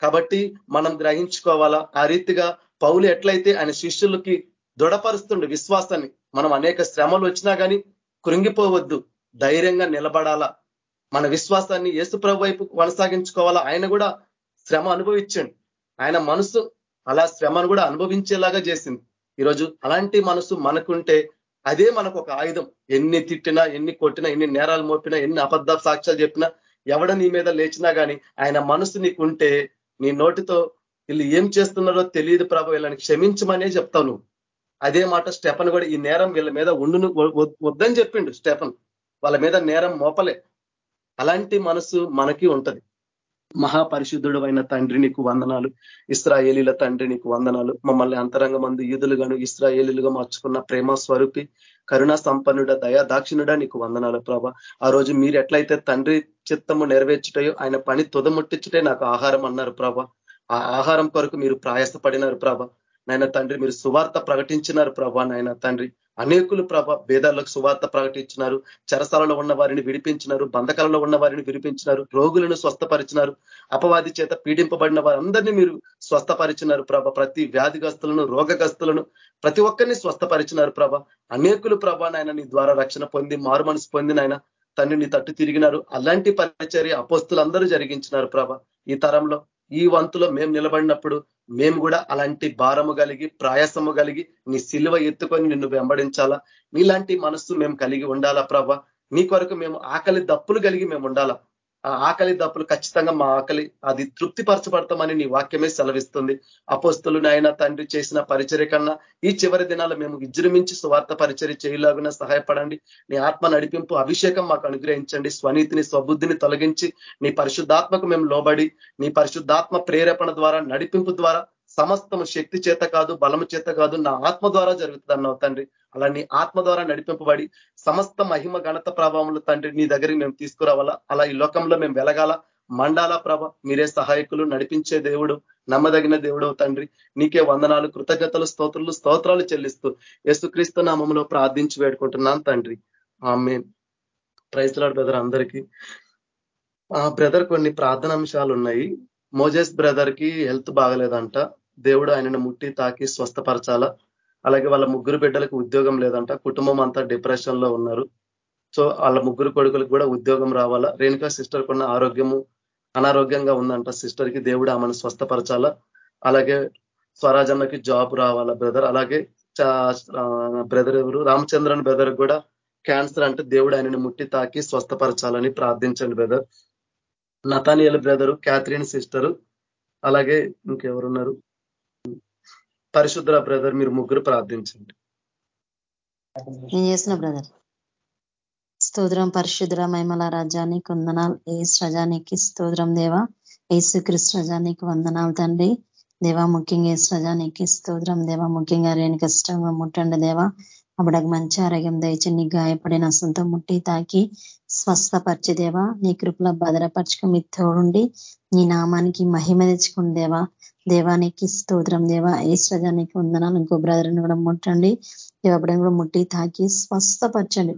కాబట్టి మనం గ్రహించుకోవాలా? ఆ రీతిగా పౌలు ఎట్లయితే ఆయన శిష్యులకి దృఢపరుస్తుండే విశ్వాసాన్ని మనం అనేక శ్రమలు వచ్చినా కానీ కృంగిపోవద్దు ధైర్యంగా నిలబడాలా? మన విశ్వాసాన్ని యేసుప్రభు వైపు కొనసాగించుకోవాలా? ఆయన కూడా శ్రమ అనుభవించండి. ఆయన మనసు అలా శ్రమను కూడా అనుభవించేలాగా చేసింది. ఈరోజు అలాంటి మనసు మనకుంటే అదే మనకు ఒక ఆయుధం. ఎన్ని తిట్టినా ఎన్ని కొట్టినా ఎన్ని నేరాలు మోపినా ఎన్ని అబద్ధ సాక్ష్యాలు చెప్పినా ఎవడ నీ మీద లేచినా కానీ ఆయన మనసు నీకుంటే నీ నోటితో వీళ్ళు ఏం చేస్తున్నారో తెలియదు ప్రభు. వీళ్ళని క్షమించమనే చెప్తావు నువ్వు. అదే మాట స్టెఫన్ కూడా ఈ నేరం వీళ్ళ మీద ఉండును వద్దని చెప్పిండు స్టెఫన్. వాళ్ళ మీద నేరం మోపలే. అలాంటి మనసు మనకి ఉంటది. మహాపరిశుద్ధుడు అయిన తండ్రి నీకు వందనాలు. ఇస్రాయేలీల తండ్రి నీకు వందనాలు. మమ్మల్ని అంతరంగ మంది యూదులుగాను ఇస్రాయేలీలుగా మార్చుకున్న ప్రేమ స్వరూపి కరుణా సంపన్నుడ దయా దాక్షిణుడ నీకు వందనాలు ప్రభ. ఆ రోజు మీరు ఎట్లయితే తండ్రి చిత్తము నెరవేర్చుటయో ఆయన పని తుదముట్టించుటే నాకు ఆహారం అన్నారు ప్రభ. ఆ ఆహారం కొరకు మీరు ప్రయాసపడినారు ప్రభ. నాయన తండ్రి మీరు సువార్త ప్రకటించినారు ప్రభా నాయన తండ్రి. అనేకులు ప్రభ భేదాలకు సువార్త ప్రకటించినారు. చెరసాలలో ఉన్న వారిని విడిపించినారు. బంధకాలలో ఉన్న వారిని విడిపించినారు. రోగులను స్వస్థపరిచినారు. అపవాది చేత పీడింపబడిన వారందరినీ మీరు స్వస్థపరిచినారు ప్రభ. ప్రతి వ్యాధిగస్తులను రోగగస్తులను ప్రతి ఒక్కరిని స్వస్థపరిచినారు ప్రభ. అనేకులు ప్రభ నాయన నీ ద్వారా రక్షణ పొంది మారు మనసు పొందిన ఆయన తండ్రిని తట్టు తిరిగినారు. అలాంటి పరిచర్య అపోస్తులందరూ జరిగించినారు ప్రభ. ఈ తరంలో ఈ వంతులో మేము నిలబడినప్పుడు మేము కూడా అలాంటి భారము కలిగి ప్రయాసము కలిగి నీ సిలువ ఎత్తుకొని నిన్ను వెంబడించాలా? నీలాంటి మనస్సు మేము కలిగి ఉండాలా ప్రభ? నీ కొరకు మేము ఆకలి దప్పులు కలిగి మేము ఉండాలా? ఆ ఆకలి దప్పులు ఖచ్చితంగా మా ఆకలి అది తృప్తిపరచబడతామని నీ వాక్యమే సెలవిస్తుంది. అపోస్తులు నాయన తండ్రి చేసిన పరిచర్య కన్నా ఈ చివరి దినాలు మేము విజృంభించి స్వార్థ పరిచర్య చేయలాగున సహాయపడండి. నీ ఆత్మ నడిపింపు అభిషేకం మాకు అనుగ్రహించండి. స్వనీతిని స్వబుద్ధిని తొలగించి నీ పరిశుద్ధాత్మకు మేము లోబడి నీ పరిశుద్ధాత్మ ప్రేరేపణ ద్వారా నడిపింపు ద్వారా సమస్తము శక్తి చేత కాదు బలము చేత కాదు నా ఆత్మ ద్వారా జరుగుతుంది అన్నావు తండ్రి. అలా నీ ఆత్మ ద్వారా నడిపింపబడి సమస్త మహిమ గణత ప్రభావంలో తండ్రి నీ దగ్గరికి మేము తీసుకురావాలా? అలా ఈ లోకంలో మేము వెలగాల? మండాల ప్రభ? మీరే సహాయకులు నడిపించే దేవుడు నమ్మదగిన దేవుడు తండ్రి. నీకే వందనాలు కృతజ్ఞతలు స్తోత్రులు స్తోత్రాలు చెల్లిస్తూ యేసుక్రీస్తు నామంలో ప్రార్థించి వేడుకుంటున్నాను తండ్రి. ఆమె ప్రైజ్లాడ్ బ్రదర్ అందరికీ. ఆ బ్రదర్ కొన్ని ప్రార్థనాంశాలు ఉన్నాయి. మోజెస్ బ్రదర్కి హెల్త్ బాగలేదంట. దేవుడు ఆయనను ముట్టి తాకి స్వస్థపరచాలా? అలాగే వాళ్ళ ముగ్గురు బిడ్డలకు ఉద్యోగం లేదంట కుటుంబం అంతా డిప్రెషన్లో ఉన్నారు. సో వాళ్ళ ముగ్గురు కొడుకులకు కూడా ఉద్యోగం రావాలా? రేణుకా సిస్టర్ కొన్న ఆరోగ్యము అనారోగ్యంగా ఉందంట. సిస్టర్కి దేవుడు ఆమెను స్వస్థపరచాలా? అలాగే స్వరాజన్నకి జాబ్ రావాలా బ్రదర్ అలాగే బ్రదర్ ఎవరు? రామచంద్రన్ బ్రదర్ కూడా క్యాన్సర్ అంటే దేవుడు ఆయనని ముట్టి తాకి స్వస్థపరచాలని ప్రార్థించండి brother Nathaniel brother Catherine sister అలాగే ఇంకెవరున్నారు? పరిశుద్ధ బ్రదర్ మీరు ముగ్గురు ప్రార్థించండి. ఏం చేసిన బ్రదర్. స్తోత్రం పరిశుద్ర మైమల రాజానికి వందనాలు ఏ రజానికి స్తోత్రం దేవా. ఏసుక్రీస్తు రజానికి వందనాలు తండ్రి. దేవా ముఖ్యంగా ఏ రజానికి స్తోత్రం దేవా. ముఖ్యంగా రేణు కష్టంగా ముట్టండి దేవా. అప్పుడకు మంచి ఆరోగ్యం దయచి నీ గాయపడిన సొంత ముట్టి తాకి స్వస్థపరిచి దేవా నీ కృపలో భద్రపరచుకు మీ తోడుండి నీ నామానికి మహిమ తెచ్చుకుని దేవా. దేవానికి స్తోత్రం దేవా. ఏ వందనాలు. ఇంకో బ్రదర్ని కూడా ముట్టండి. దేవపడం కూడా ముట్టి తాకి స్వస్థపరచండి.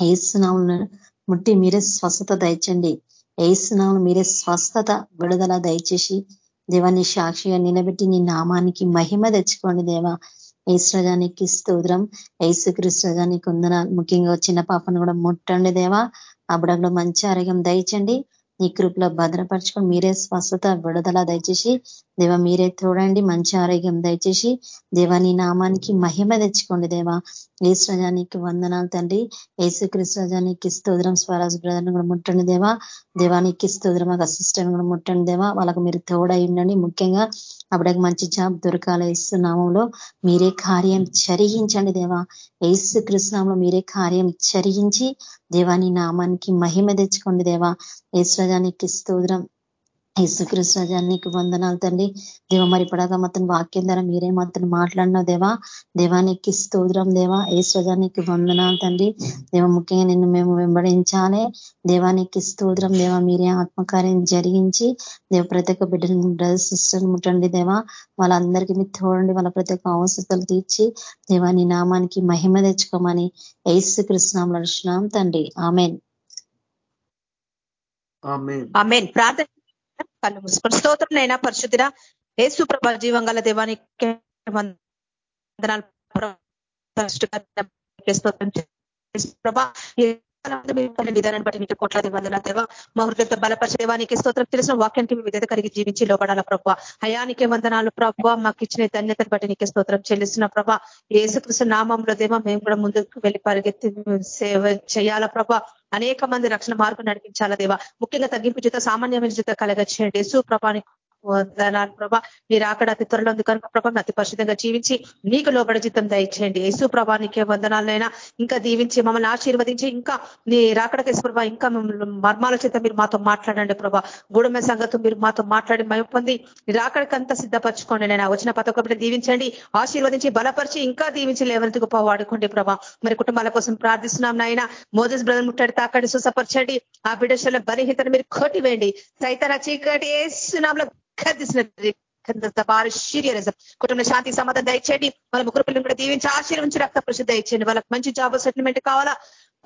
ఏసునాములను ముట్టి మీరే స్వస్థత దయచండి. ఏసునాములు మీరే స్వస్థత విడుదల దయచేసి దేవాన్ని సాక్షిగా నిలబెట్టి నీ నామానికి మహిమ తెచ్చుకోండి దేవా. ఈశ్వరగానికి స్తోత్రం. ఏసుక్రీస్తుజానికి వందనాలు. ముఖ్యంగా చిన్న పాపను కూడా ముట్టండి దేవా. అప్పుడప్పుడు మంచి ఆరోగ్యం దయచండి. నీ కృపలో భద్రపరచుకొని మీరే స్వస్థత విడుదల దయచేసి దేవ మీరే చూడండి మంచి ఆరోగ్యం దయచేసి దేవా నీ నామానికి మహిమ తెచ్చుకోండి దేవా. ఏసురజానికి వందనాలు తండ్రి. ఏసుకృష్ణజానికి స్తోత్రం. స్వరాజ్ బ్రదర్ని కూడా ముట్టండి దేవా. దేవానికి స్తోత్రం ఒక అసిస్టెంట్ కూడా ముట్టండి దేవా. వాళ్ళకు మీరు తోడై ఉండండి. ముఖ్యంగా అప్పుడకి మంచి జాబ్ దొరకాల నామంలో. మీరే కార్యం చరిగించండి దేవా. ఏసు కృష్ణంలో మీరే కార్యం చరిగించి దేవాని నామానికి మహిమ తెచ్చుకోండి దేవా. ఏసురజానికి స్తోత్రం. యేసుకృష్ణ నీకు వందనాలు తండ్రి. దేవ మరి పడగా మొత్తం వాక్యం ద్వారా మీరే మాత్రం మాట్లాడిన దేవా. దేవానికి స్తోత్రం దేవా. ఏశ్వజానికి వందనాలు తండ్రి. దేవ ముఖ్యంగా నిన్ను మేము వెంబడించాలి. దేవానికి స్తోత్రం దేవ. మీరే ఆత్మకార్యం జరిగించి దేవ ప్రతి ఒక్క బిడ్డని బ్రదర్ సిస్టర్ ముట్టండి దేవా. వాళ్ళందరికీ మీరు తోడండి వాళ్ళ ప్రతి ఒక్క అవసరతలు తీర్చి దేవాని నామానికి మహిమ తెచ్చుకోమని ఏసు కృష్ణం లక్షణం తండ్రి. ఆమెన్. ఆమెన్. ప్రార్థన కళ్ళు మూసుకొని స్తోత్రం అయినా పరిశుద్ధిరా ఏసు ప్రభ జీవంగల దేవానికి ప్రభా విధానాన్ని బట్టి నీకు కోట్లాది వందల దేవ మా హృదయంతో బలపరిచేవానికి స్తోత్రం. తెలిసిన వాక్యానికి విధత కలిగి జీవించి లోపడాల ప్రభావ హయానికి వందనాలు ప్రభావ మాకు ఇచ్చిన ధన్యతను బట్టి నీకు స్తోత్రం చెల్లిస్తున్న ప్రభా. ఏసుకృష్ణ నామంలో దేవ మేము కూడా ముందుకు వెళ్ళి పరిగెత్తి సేవ చేయాల ప్రభా. అనేక మంది రక్షణ మార్గం నడిపించాలా దేవా. ముఖ్యంగా తగ్గింపు చేత సామాన్యమైన చేత కలగచ్చేయండి యేసు ప్రభాని ప్రభా. మీరు అక్కడ అతి త్వరలో ఉంది కనుక ప్రభా అతి పరిశుద్ధంగా జీవించి నీకు లోబడి జీతం దయచేయండి. యేసు ప్రభా నీకే వందనాలైనా ఇంకా దీవించి మమ్మల్ని ఆశీర్వదించి ఇంకా నీ రాకడకేసు ప్రభా ఇంకా మర్మాల చేత మీరు మాతో మాట్లాడండి ప్రభా. గూడమే సంగతి మీరు మాతో మాట్లాడి మయం పొంది రాకడికంతా సిద్ధపరచుకోండి నేను. వచ్చిన ప్రతి దీవించండి ఆశీర్వదించి బలపరిచి ఇంకా దీవించి లేవనెత్తి గొప్ప వాడుకోండి ప్రభా. మరి కుటుంబాల కోసం ప్రార్థిస్తున్నాం నాయన మోదీస్ బ్రదర్ ముట్టడి తాకండి సుసపరచండి. ఆ బిడ్డల బలహీతను మీరు కొట్టివేయండి. సైతన చీకటి వేస్తున్నాంలో కుటుంబ శాంతి సమాధానం దయచేయండి. వాళ్ళ ముగ్గురు పిల్లలు కూడా దీవించి ఆశీర్వించి రక్త ప్రసిద్ధి దయచేయండి. వాళ్ళకి మంచి జాబ్ సెటిల్మెంట్ కావాలా?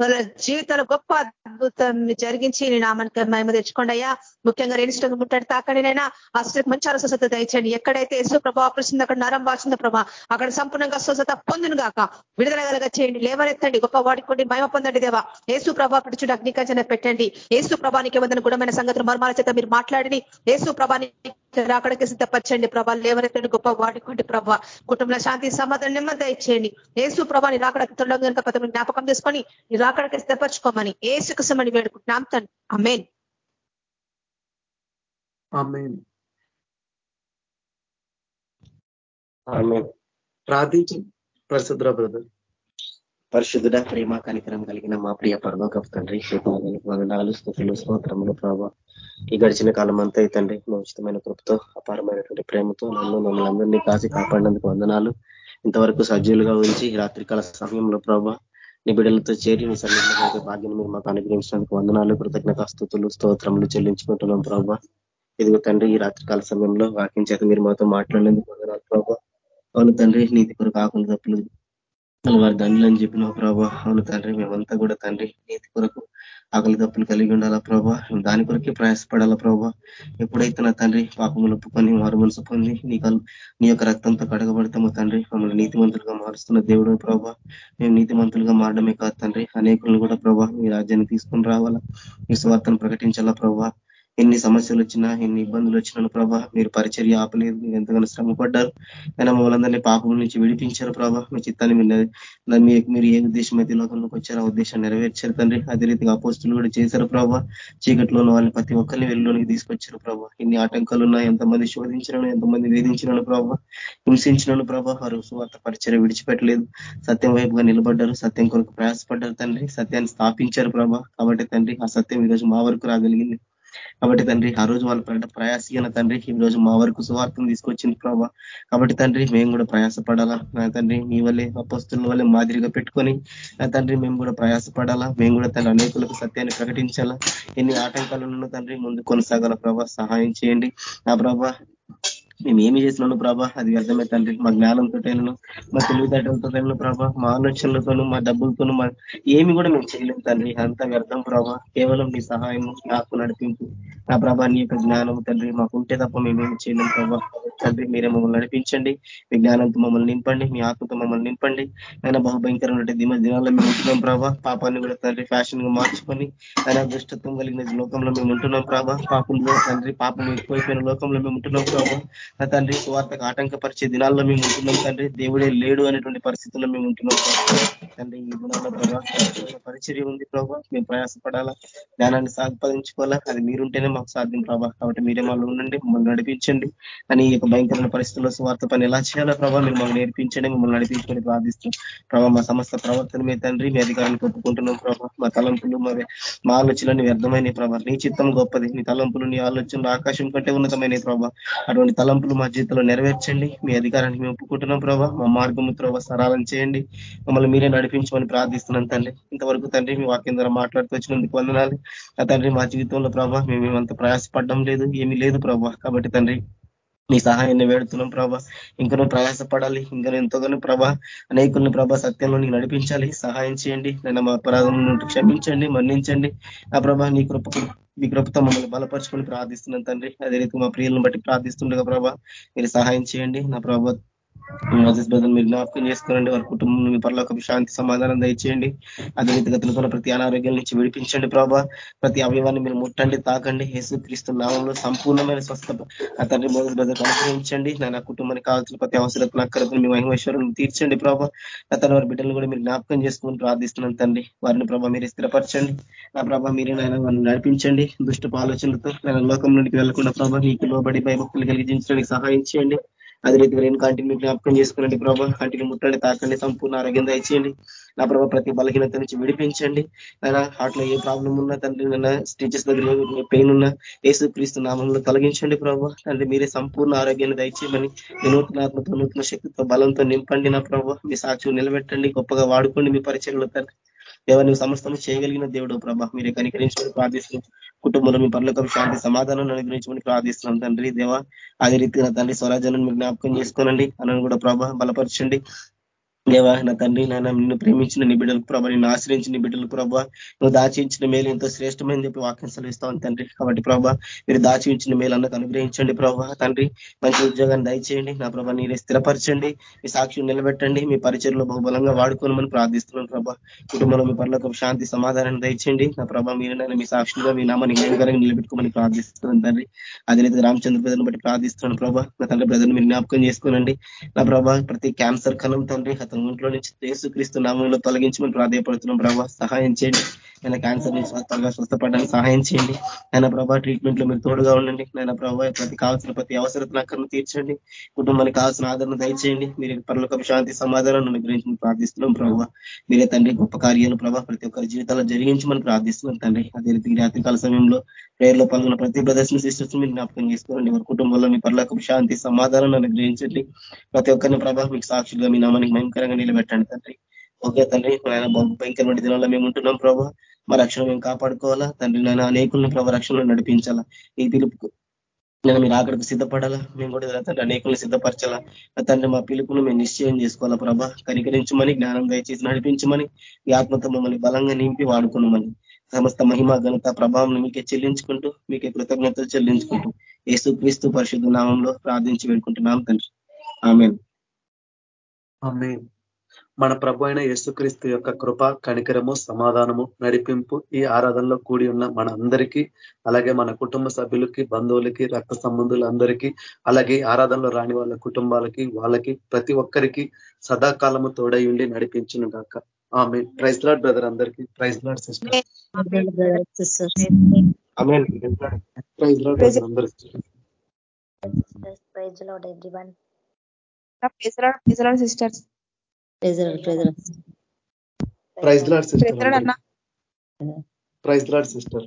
వాళ్ళ జీవితాలు గొప్ప అద్భుతం జరిగించి నేను ఆమెకు మేము తెచ్చుకోండి అయ్యా. ముఖ్యంగా రేణిష్టంగా ముట్టడి తాకండి నైనా ఆ స్త్రీకి మంచి అస్వస్థత దయచండి ఎక్కడైతే యశు ప్రభావ ఆపరిచింది అక్కడ నరం వాచింది ప్రభా అక్కడ సంపూర్ణంగా స్వస్థత పొందును గాక విడుదల కలగా చేయండి. లేవనెత్తండి. గొప్ప వాడుకోండి మహిమ పొందండి దేవా. యేసు ప్రభా పిడుచుడు అగ్నికంచన పెట్టండి. ఏసు ప్రభానికి ఏమైనా గుణమైన సంగతులు మర్మాల చేత మీరు మాట్లాడిని. యేసు ప్రభానికి అక్కడికి సిద్ధపరచండి ప్రభా. లేవనెత్తండి గొప్ప వాడుకోండి ప్రభా. కుటుంబంలో శాంతి సమాధానం నెమ్మది ఇచ్చేయండి. ఏసు ప్రభాని రాకడ త్వరలో కనుక పదవి జ్ఞాపకం చేసుకొని ఈ రాకడకి సిద్ధపరచుకోమని ఏసుకుసమని వేడుకుంటున్నాం. తను అమేన్ ప్రార్థించి ప్రసిద్ధ బ్రదర్. పరిశుద్ధుడ ప్రేమ కనికరం కలిగిన మా ప్రియ పరలోకపు తండ్రి వందనాలు స్థుతులు స్తోత్రములు ప్రభావ ఈ గడిచిన కాలం అంతా తండ్రి మా ఉచితమైన కృపతో అపారమైనటువంటి ప్రేమతో నన్ను మమ్మల్ని అందరినీ కాసి కాపాడినందుకు వందనాలు. ఇంతవరకు సజ్జులుగా ఉంచి రాత్రికాల సమయంలో ప్రభా నీ బిడ్డలతో చేరి నీ సన్నిధిలో భాగ్యం మీరు మాకు అనుగ్రహించడానికి వందనాలు కృతజ్ఞత స్థుతులు స్తోత్రములు చెల్లించుకుంటున్నాం ప్రభా. ఇదిగో తండ్రి ఈ రాత్రికాల సమయంలో వాక్యం మీరు మాతో మాట్లాడినందుకు వందనాలు ప్రభా. అవును తండ్రి నీతి కొరకు ఆకులు తప్పులు వారి దండ్రులు అని చెప్పిన ప్రభా అవును తండ్రి మేమంతా కూడా తండ్రి నీతి కొరకు ఆకలి తప్పులు కలిగి ఉండాలా ప్రభా? దాని కొరకే ప్రయాసపడాలా ప్రభా? ఎప్పుడైతే నా తండ్రి పాపములు ఒప్పుకొని మారు మనసు పొంది నీ నీ యొక్క రక్తంతో కడగబడతామో తండ్రి మమ్మల్ని నీతిమంతులుగా మారుస్తున్న దేవుడు ప్రభా. మేము నీతిమంతులుగా మారడమే కాదు తండ్రి అనేకులను కూడా ప్రభా మీ రాజ్యాన్ని తీసుకొని రావాలా మీ స్వార్థను ప్రకటించాలా ప్రభా? ఎన్ని సమస్యలు వచ్చినా ఎన్ని ఇబ్బందులు వచ్చినా ప్రభా మీరు పరిచర్య ఆపలేదు. మీరు ఎంతగానో శ్రమ పడ్డారు అయినా మమ్మల్ందరినీ పాపం నుంచి విడిపించారు ప్రభా. మీ చిత్తాన్ని మీరు మీరు ఏ ఉద్దేశం అయితే లోకంలోకి వచ్చారో ఆ ఉద్దేశం నెరవేర్చారు తండ్రి. అదే రీతిగా అపోస్తులు కూడా చేశారు ప్రభా. చీకట్లో వాళ్ళని ప్రతి ఒక్కరిని వెలుగులోనికి తీసుకొచ్చారు ప్రభా. ఎన్ని ఆటంకాలు ఉన్నా ఎంతమంది శోధించినను ఎంతమంది వేధించినను ప్రభా. హింసించినను ప్రభా వారు సువార్త పరిచయం విడిచిపెట్టలేదు. సత్యం వైపుగా నిలబడ్డారు. సత్యం కొరకు ప్రయాసపడ్డారు తండ్రి. సత్యాన్ని స్థాపించారు ప్రభా. కాబట్టి తండ్రి ఆ సత్యం ఈరోజు మా వరకు రాగలిగింది. కాబట్టి తండ్రి ఆ రోజు వాళ్ళు పడ్డ ప్రయాసీన తండ్రి ఈ రోజు మా వరకు సువార్థం తీసుకొచ్చింది ప్రభావ కాబట్టి తండ్రి మేము కూడా ప్రయాసపడాలా? నా తండ్రి మీ వల్లే అపస్తుల వల్లే మాదిరిగా పెట్టుకొని నా తండ్రి మేము కూడా ప్రయాసపడాలా? మేము కూడా తన అనేకులకు సత్యాన్ని ప్రకటించాలా? ఎన్ని ఆటంకాలు ఉన్న తండ్రి ముందు కొనసాగాల ప్రభా? సహాయం చేయండి. నా ప్రభా మేము ఏమి చేసినాను ప్రభా? అది వ్యర్థమే తండ్రి మా జ్ఞానంతో మా తెలివితేటలతో ప్రభా మా ఆలోచనలతోనూ మా డబ్బులతోనూ మా ఏమి కూడా మేము చేయలేము తండ్రి. అంత వ్యర్థం ప్రభా. కేవలం నీ సహాయం నాకు నడిపింపు. నా ప్రభా నీ యొక్క జ్ఞానం తండ్రి మాకు ఉంటే తప్ప మేమేమి చేయలేము ప్రభా. తండ్రి మీరే మమ్మల్ని నడిపించండి. మీ జ్ఞానంతో మమ్మల్ని నింపండి. మీ ఆత్మతో మమ్మల్ని నింపండి. ఆయన బహుభయంకరమైన దిమ దినాల్లో మేము ఉంటున్నాం ప్రభా. పాపాన్ని కూడా తండ్రి ఫ్యాషన్గా మార్చుకొని ఆయన దుష్టత్వం కలిగిన లోకంలో మేము ఉంటున్నాం ప్రభా. పాపంలో తండ్రి పాపం ఎక్కువైపోయిన లోకంలో మేము ఉంటున్నాం ప్రభా. నా తండ్రి సువార్తకు ఆటంకపరిచే దినాల్లో మేము ఉంటున్నాం తండ్రి. దేవుడే లేడు అనేటువంటి పరిస్థితుల్లో మేము ఉంటున్నాం తండ్రి. ఈ దినాల్లో ప్రభావ పరిచర్య ఉంది ప్రభావ మేము ప్రయాసపడాలా? జ్ఞానాన్ని సంపాదించుకోవాలా? అది మీరుంటేనే మాకు సాధ్యం ప్రభావ కాబట్టి మీరే మళ్ళీ ఉండండి మమ్మల్ని నడిపించండి. అని ఈ యొక్క భయంకరమైన పరిస్థితుల్లో సువార్త పని ఎలా చేయాలో ప్రభావ మీరు మమ్మల్ని నేర్పించండి మిమ్మల్ని నడిపించుకొని ప్రార్థిస్తాం ప్రభావ మా సమస్త ప్రవర్తన మీ తండ్రి మీ అధికారాన్ని ఒప్పుకుంటున్నాం ప్రభావ మా తలంపులు మా ఆలోచనలు వ్యర్థమైన ప్రభావ నీ చిత్తం గొప్పది. నీ తలంపులు నీ ఆలోచనలు ఆకాశం కంటే ఉన్నతమైన ప్రభావ అటువంటి తలం తలంపులు మా జీవితంలో నెరవేర్చండి. మీ అధికారానికి మేము ఒప్పుకుంటున్నాం ప్రభావ మా మార్గము ప్రభావ సరాలం చేయండి. మమ్మల్ని మీరే నడిపించమని ప్రార్థిస్తున్నాం తండ్రి. ఇంతవరకు తండ్రి మీ వాక్యం ద్వారా మాట్లాడుతూ వచ్చినందుకు వందనాలు. ఆ తండ్రి మా జీవితంలో ప్రభావ మేము ఏమంత ప్రయాసపడడం లేదు ఏమీ లేదు ప్రభావ కాబట్టి తండ్రి మీ సహాయాన్ని వేడుతున్నాం ప్రభా. ఇంకనూ ప్రయాసపడాలి ఇంకా ఎంతోగానో ప్రభా అనేకుల్ని ప్రభా సత్యంలో నీకు నడిపించాలి. సహాయం చేయండి నేను మా అపరాధం క్షమించండి మన్నించండి. ఆ ప్రభా నీ కృప మీ కృపతో మమ్మల్ని బలపరుచుకొని ప్రార్థిస్తున్నాను తండ్రి. అదే రీతి మా ప్రియులను బట్టి ప్రార్థిస్తుండగా ప్రభా మీరు సహాయం చేయండి. నా ప్రభా మోసెస్ బదులు మీరు జ్ఞాపకం చేసుకోనండి. వారి కుటుంబం మీ పరలోక శాంతి సమాధానం దయచేయండి. అదే రీతిగా ప్రతి అనారోగ్యం నుంచి విడిపించండి ప్రభా. ప్రతి అవయవాన్ని మీరు ముట్టండి తాకండి. యేసు క్రీస్తు నామంలో సంపూర్ణమైన స్వస్థ ఆ తండ్రి మోసెస్ అనుగ్రహించండి. నా కుటుంబానికి కావాల్సిన ప్రతి అవసరత అక్కరతో మీ మహిమేశ్వరుని తీర్చండి ప్రభా. అతను వారి బిడ్డలు కూడా మీరు జ్ఞాపకం చేసుకుని ప్రార్థిస్తున్నాను తండ్రి. వారిని ప్రభావ మీరు స్థిరపరచండి. నా ప్రభావ మీరే నాయన వారిని నడిపించండి. దుష్ట ఆలోచనలతో నేను నుండి వెళ్ళకుండా ప్రభావ మీకు లోబడి భయభక్తులు కలిగించడానికి సహాయం చేయండి. అదే రీతిగా నేను కంటిన్యూ జ్ఞాపకం చేసుకునండి ప్రభావ కంటిన్యూ ముట్టండి తాకండి సంపూర్ణ ఆరోగ్యం దయచేయండి నా ప్రభావ ప్రతి బలహీనత నుంచి విడిపించండి. ఆయన హార్ట్లో ఏ ప్రాబ్లం ఉన్నా తండ్రి నన్న స్టిచెస్ దగ్గర పెయిన్ ఉన్నా ఏసు క్రీస్తు నామంలో తొలగించండి ప్రభావ తండ్రి మీరే సంపూర్ణ ఆరోగ్యాన్ని దయచేయమని వినూత్నాత్మతో నూతన శక్తితో బలంతో నింపండి నా ప్రభావ మీ సాక్షి నిలబెట్టండి గొప్పగా వాడుకోండి మీ పరిచయంలో తండ్రి. ఎవరిని సమస్తం చేయగలిగిన దేవుడు ప్రభా. మీరే కనికరించమని ప్రార్థిస్తున్నాం. కుటుంబంలో మీ పనులకు శాంతి సమాధానం అనుగ్రహించమని ప్రార్థిస్తున్నాం తండ్రి దేవా. అదే రీతిగా తండ్రి స్వరాజ్యాలను మీరు జ్ఞాపకం చేసుకోనండి. అన్నను కూడా ప్రభా బలపరచండి. దేవా నా తండ్రి నాన్న నిన్ను ప్రేమించిన నీ బిడ్డలకు ప్రభా నిన్ను ఆశ్రయించిన నీ బిడ్డలకు ప్రభా నువ్వు దాచించిన మేలు ఎంతో శ్రేష్టమైన చెప్పి వాక్యం సెలవిస్తావు తండ్రి. కాబట్టి ప్రభా మీరు దాచించిన మేలు అన్నకు అనుగ్రహించండి ప్రభా తండ్రి. మంచి ఉద్యోగాన్ని దయచేయండి. నా ప్రభా నీరే స్థిరపరచండి. మీ సాక్షి నిలబెట్టండి. మీ పరిచయలో బహుబలంగా వాడుకోనమని ప్రార్థిస్తున్నాను ప్రభా. కుటుంబంలో మీ పనులకు శాంతి సమాధానాన్ని దయచేయండి. నా ప్రభా మీరు నన్ను మీ సాక్షిగా మీ నామాన్ని నిరంకరంగా నిలబెట్టుకోమని ప్రార్థిస్తున్నాను తండ్రి. అదే రామచంద్ర బ్రదర్ని బట్టి ప్రార్థిస్తున్నాను ప్రభా. నా తండ్రి బ్రదర్ని మీరు జ్ఞాపకం చేసుకోనండి. నా ప్రభా ప్రతి క్యాన్సర్ కలం తండ్రి అతను సంఘంలో నుంచి యేసుక్రీస్తు నామంలో తొలగించమని ప్రాధాయపడుతున్నాం. ప్రభావ సహాయం చేయండి. ఆయన క్యాన్సర్ నుంచి త్వరగా స్వస్థపడడానికి సహాయం చేయండి. ఆయన ప్రభా ట్రీట్మెంట్లో మీరు తోడుగా ఉండండి. ఆయన ప్రభావ ప్రతి కావాల్సిన ప్రతి అవసరత అక్కడ తీర్చండి. కుటుంబానికి కావాల్సిన ఆదరణ దయచేయండి. మీరు పనులకు శాంతి సమాధానం గురించి ప్రార్థిస్తున్నాం ప్రభావ మీరే తండ్రి గొప్ప కార్యాలు ప్రభావ ప్రతి ఒక్కరి జీవితాల్లో మనం ప్రార్థిస్తున్నాం తండ్రి. అదే రీతి రాత్రికాల సమయంలో ప్రేయర్లో పాల్గొన్న ప్రతి ప్రదర్శన సిస్టర్స్ మీరు జ్ఞాపకం చేసుకోండి వారి కుటుంబంలో మీ పర్లకు శాంతి సమాధానం అనుగ్రహించండి. ప్రతి ఒక్కరిని ప్రభావ మీకు సాక్షులుగా మీ నామానికి భయంకరంగా నిలబెట్టండి తండ్రి. ఓకే తండ్రి. ఆయన భయంకరమైన దినాల్లో మేము ఉంటున్నాం ప్రభావ మా రక్షణ మేము కాపాడుకోవాలా? తండ్రి నాయన అనేకులను ప్రభావ రక్షణలో నడిపించాలా? ఈ పిలుపు నేను మీరు అక్కడికి సిద్ధపడాలా? మేము కూడా తండ్రి అనేకులను సిద్ధపరచాలా? తండ్రి మా పిలుపును మేము నిశ్చయం చేసుకోవాలా ప్రభా? కనికరించమని జ్ఞానం దయచేసి నడిపించమని ఈ ఆత్మతో మమ్మల్ని బలంగా నింపి వాడుకున్నామని సమస్త మహిమ ఘనత ప్రభావం మీకే చెల్లించుకుంటూ మీకే కృతజ్ఞతలు చెల్లించుకుంటూ ఏసు క్రీస్తు పరిశుద్ధ నామంలో ప్రార్థించి వేడుకుంటున్నాం తండ్రి. ఆమె మన ప్రభు అయిన యేసుక్రీస్తు యొక్క కృప కనికరము సమాధానము నడిపింపు ఈ ఆరాధనలో కూడి ఉన్న మన అందరికీ అలాగే మన కుటుంబ సభ్యులకి బంధువులకి రక్త సంబంధులందరికీ అలాగే ఆరాధనలో రాని వాళ్ళ కుటుంబాలకి వాళ్ళకి ప్రతి ఒక్కరికి సదాకాలము తోడై ఉండి నడిపించిన గాక. ఆమె ప్రైజ్ లాడ్ బ్రదర్ అందరికీ. Praise Lord sister. Praise Lord అందరికీ. Praise Lord everyone. Sisters praise Lord sister praise Lord sister.